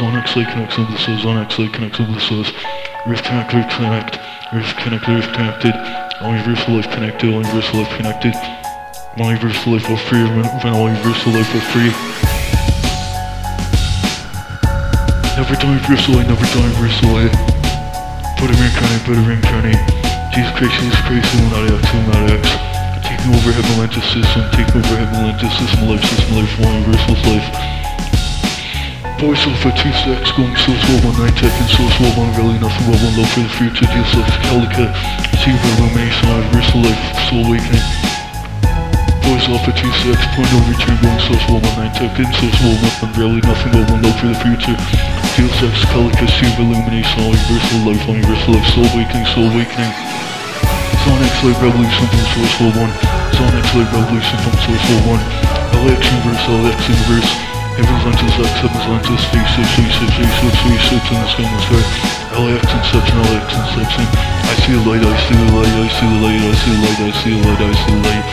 Zone X connects with the souls, Zone X connects with the souls. Rift connect, rift connect, rift connect, rift connected. All universal life connected, all universal life connected. All universal life for free, all universal life for free. Never die universal life, never die universal life. Put a reincarnate, put a reincarnate. Jesus Christ, Jesus Christ, Illuminati X, Illuminati X. Taking over Atlantis system, taking over Atlantis system, life system, life, one universal life. Voice Alpha 2 6 going Source 1 9 Tech and Source World 1 really nothing but one love for the future Deals like Calica Silver Illumination Universal Life Soul Awakening Voice Alpha 2 6 Point of return going Source 1 9 Tech and Source World 1 really nothing but one love for the future. Deals like Calica Silver Illumination Universal Life Universal Life Soul Awakening Soul Awakening Zone X Revolution from Source World 1 Zone X Revolution from Source World 1 LX Universe LX Universe Heaven's lenses, X, heaven's lenses, spaceship, spaceship, spaceship, spaceship, in the sky, in the sky. LAX inception, LAX inception. I see the light, I see the light, I see the light, I see the light, I see the light, I see the light.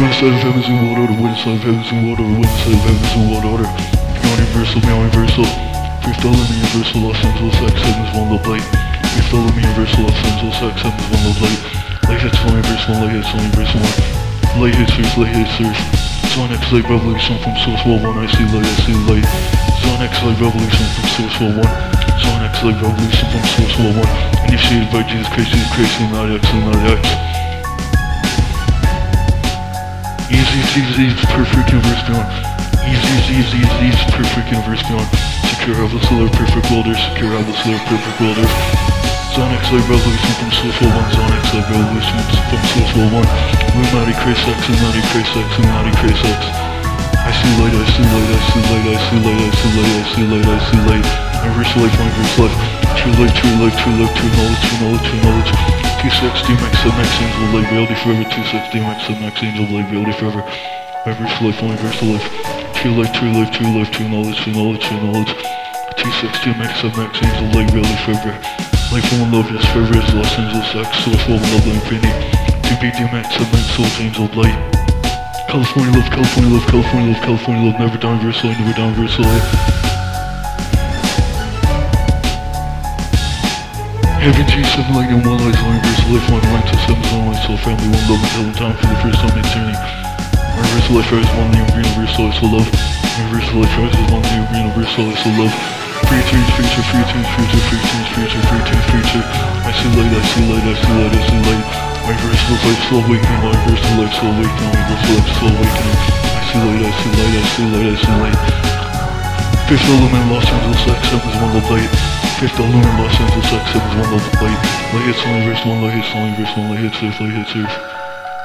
One side of heavens and world order, one side of heavens and world order, one side of heavens and world order. Beyond universal, beyond universal. Fifth element universal, Los Angeles, X, heavens, one love light. Fifth element universal, Los Angeles, X, heavens, one love light. Light hits, one universal, light hits, one universal, one. Light hits, earth, light hits, earth. Zone X Light Revolution from Source World 1, I see light, I see light. Zone X Light Revolution from Source World 1. Zone X Light Revolution from Source World 1. Initiated by Jesus Christ, Jesus Christ, Illuminati X, Illuminati X. Easy, easy, easy, perfect universe beyond. Easy, easy, easy, easy, perfect universe beyond. Secure Heaven Solar, perfect worlder, secure Heaven Solar, perfect worlder. X Light Revolution from Source World 1, Zone X Light Revolution from Source World 1. Illuminati Chris X, Illuminati Chris X, Illuminati Chris X. I see light, I see light, I see light, I see light, I see light, I see light, I see light. Universe life, universe life. True light, true light, true light, true knowledge, true knowledge, true knowledge. 2-6, DMX, Max Angel, light, reality forever. 2-6, DMX, Max Angel, light, reality forever. Universe life, universe life. True light, true life, true life, true knowledge, true knowledge, true knowledge. 2-6, DMX, Max Angel, light, reality forever. Life one love, is yes, forever is Los Angeles X, source one love, infinity. To be DMX, Max Soul, Angel, light. California love, California love, California love, California love, never down Versailles, never down Versailles. Heaven G7 light and one light, one universal life, one light to seven, one light, soul family, one love until in time for the first time in eternity. Universal life is one new universal life, so love. Universal life is one new universal life, so love. Free tunes, future, future, free tunes, future, free tunes, future. I see light, I see light, I see light, I see light. My verse Universal life, soul awakening, universal life, soul awakening, universal life, soul awakening. I see light, I see light, I see light, I see light. Fifth element, Los Angeles X, seven is one love light. Fifth element, Los Angeles X, seven is one love light. Light hits one universe, one light hits one universe, one light hits earth, light hits earth.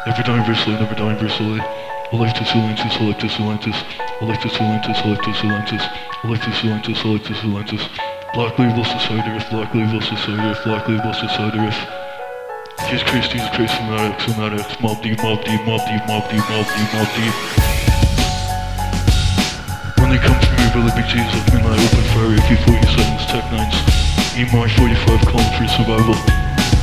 Never die universally, never die universally. Electus, Elentus, Electus, Elentus. Electus, Elentus, Electus, Elentus. Electus, Elentus, Electus, Elentus. Black Label Society Earth, Black Label Society Earth, Black Label Society Earth. Jesus Christ, Jesus Christ, Fanatics, Fanatics, Mobb Deep, Mobb Deep, Mobb Deep, Mobb Deep, Mobb Deep, Mobb Deep. When they come for me, it be Jesus of Midnight Open Fire, AK-47s, Tech 9s, EMI-45 calling for survival.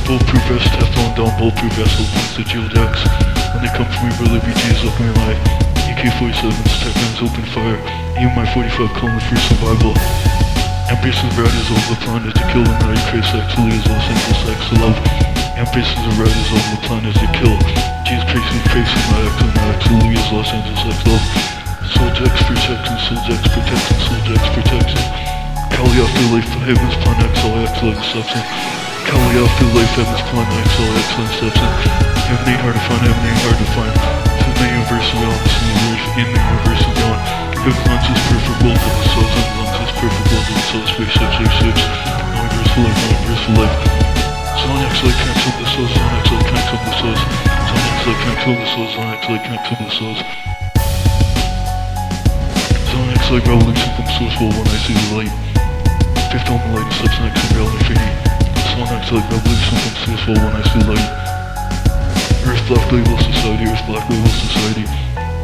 Bulletproof vest, Teflon down, bulletproof vessel, to Jill Jacks. And they come for me, brother, BG's up my line. AK-47s, tech guns, open fire. Aim my 45 calling for survival. Embrace of red is over the planet to kill the night. Trace actually is all simple sex to love. Embrace of red is over the planet to kill. Jesus Christ is tracing my act and my act. actually is Los Angeles X love. Soldex protection, Soldex protection, Soldex protection. Cali afterlife, heaven's plan, XLX, like substance. Cali afterlife, heaven's plan, XLX, like substance. If they are find, if they are find. If the universal wellness and the life in the universal one. The lungs is preferable to the souls, and lungs is preferable to the souls, We search, space, space. Universal life, universal life. Sonics like connects with the souls, sonics like connects with the souls. Sonics like connects with the souls, sonics like connects with the souls. Sonics like reveling something sourceful when I see the light. Fifth on the light is subsonic and real infinity. Sonics like from something sourceful when I see light. Earth Black Label Society, Earth Black Label Society.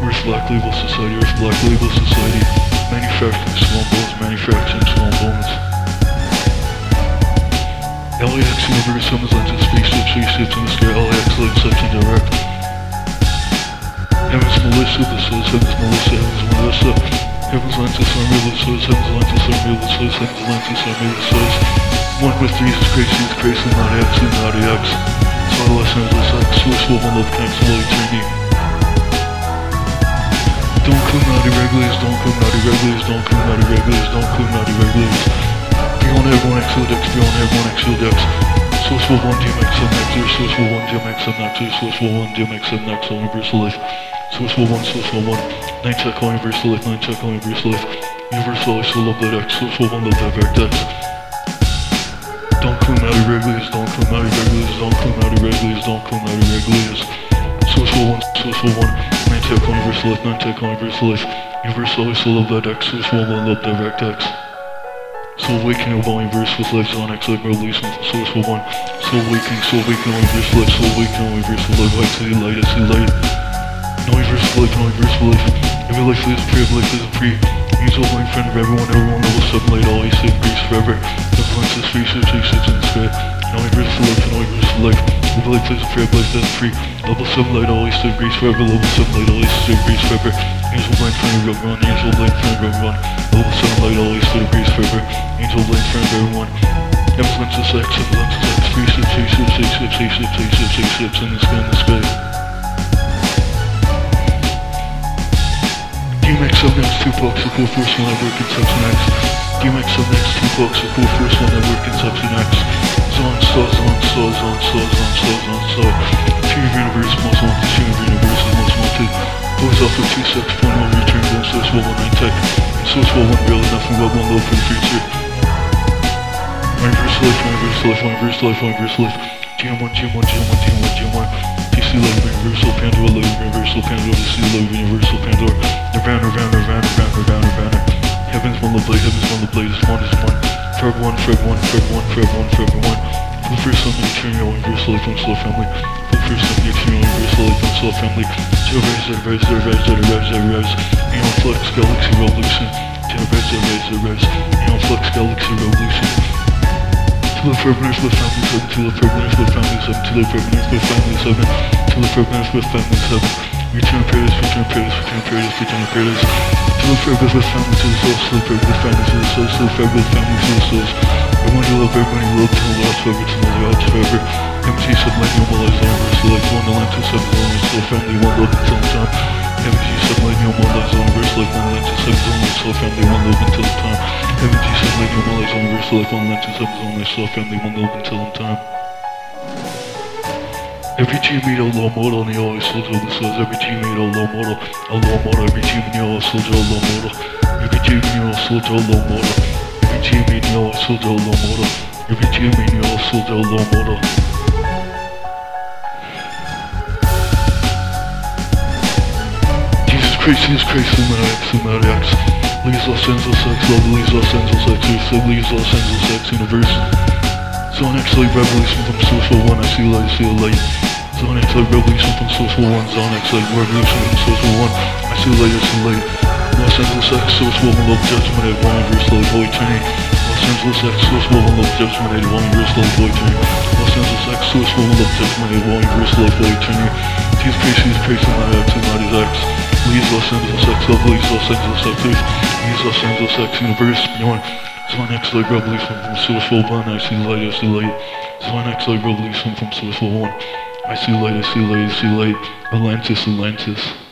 Earth Black Label Society, Earth Black Label Society. Manufacturing small bones, manufacturing small bones. LAX Universe, Summons Lenses, Spaceships, Spaceships in the Sky, LAX Light, Section Direct. Heaven's Melissa, the Source, Heaven's Melissa, Heaven's Melissa. Heaven's Lenses, Army, the Source, Heaven's Lenses, Army, the Source, Heaven's Lenses, Army, the Source. One with Jesus Christ, Jesus Christ, and not X, and not X. So Love, Connects, Love, Eternity. Don't come naughty regulars, don't come naughty regulars, don't come naughty regulars, don't come naughty regulars. Beyond everyone X Dex, beyond everyone X Dex. Source will 1 DMX and Nectar, Source will 1 DMX and Nectar, Source will 1 DMX and Nectar, Universal Life. Source will 1, Source will 1. 9 check on Universal Life, 9 check on Universal Life. Universal Life, Soul Love That X, Source will 1 Love That X don't come out of regulars, don't come out of regulars, don't come out of regulars, don't come out of regulars. Social one, social one. Man take on universe life, man take on universe life. Universal Universe always love that X, source one, love direct X. Soul waking of all universe with life, Sonic, like release, source for one. Soul waking, soul waking on universe life, soul waking on universe life. I see light, I see light. No universe life, no universe life. Every life is pre, life is pre. Use all my friend of everyone, everyone that will sublight all I see, grace forever. Once this free should take shit in the sky. Now we versus life, and now we versus life. The life plays a fair place that's free. Level 7 light, always save grace forever. Level 7 light, always save grace forever. Angel blind, friend, run. Angel blind, friend, run, run. Level 7 light, always save grace forever. Angel blind, friend, run, everyone. Influence is sex, influence is sex. Free in the sky, 2 the force, and I work in Section D-Max on next, two blocks of cool first one that work in subs next. Zon, so, zon, so, zon, so, zon, so, zon, so. Team universe, most wanted, team universe is most wanted. Boys off of 2.6.1 return, one source, well, one tech. Source, well, one real, nothing but one love for the future. My verse life, my verse life, my verse life, my verse life. GM1, GM1, GM1, GM1, GM1. DC Love, Universal Pandora, Love, Universal Pandora, DC Love, Universal Pandora. Nirvana, Nirvana, Nirvana, Nirvana, Nirvana, Nirvana. Heaven's one love light, heaven's one love light, is one is one. For everyone, for everyone, for everyone, for everyone, for everyone. For the first time in eternity, universal life, one slow family. For the first time in eternity, universal life, one slow family. Rise, rise, rise, rise, rise, rise, rise. Aeon Flux, Galaxy Revolution. Rise, rise, rise, rise. Aeon Flux, Galaxy Revolution. To the forbidden with family seven, to the forbidden with family seven, to the forbidden with family seven, to the forbidden with family we turn too we turn traitors, we turn traitors, we turn imperious, you're too imperious. Too imperious with families, too soul, too imperious with families, too soul, too imperious with families, too souls. Everyone you love, everyone you love, till last forever, till the odds forever. MT said subliminal, all eyes on verse, like one, the line, two, seven, one, one, still family, one love until the time. MT said subliminal, all eyes on verse, like one, line, two, seven, one, one, still family, one love until the time. MT said subliminal, all eyes on verse, like one, line, two, seven, one, one, still family, one love until the time. Every team made a low model and they always soldier the souls. Every team made a low model, a low model. Every team made a soldier a low model. Every team made a soldier a low model. Every team made a soldier a low model. Every team made a soldier a low model. Jesus Christ, Jesus Christ, Illuminati X. Leaves Los Angeles X, love leaves Los Angeles X, leaves Los Angeles X universe. Zone X light revolution from for one, I see light, I see a light. Zone X revolution from source for one, Zone X revolution from source for one, I see light, I see. Los Angeles X, source one, love judgment at one verse life, holy trinity. Los Angeles X, source one, love judgment at one verse life, holy trinity. Los Angeles X, source one, love judgment at one verse holy trinity. Jesus Christ, Jesus Christ, and my X, and not his X. Leaves Los Angeles X, love leaves Los Angeles X, leaves Los Angeles X, universe, beyond. Divine X light, God release one from Sourceful One. I see light, I see light. Divine X one from Sourceful One. I see light, I see light, I see light. Atlantis, Atlantis.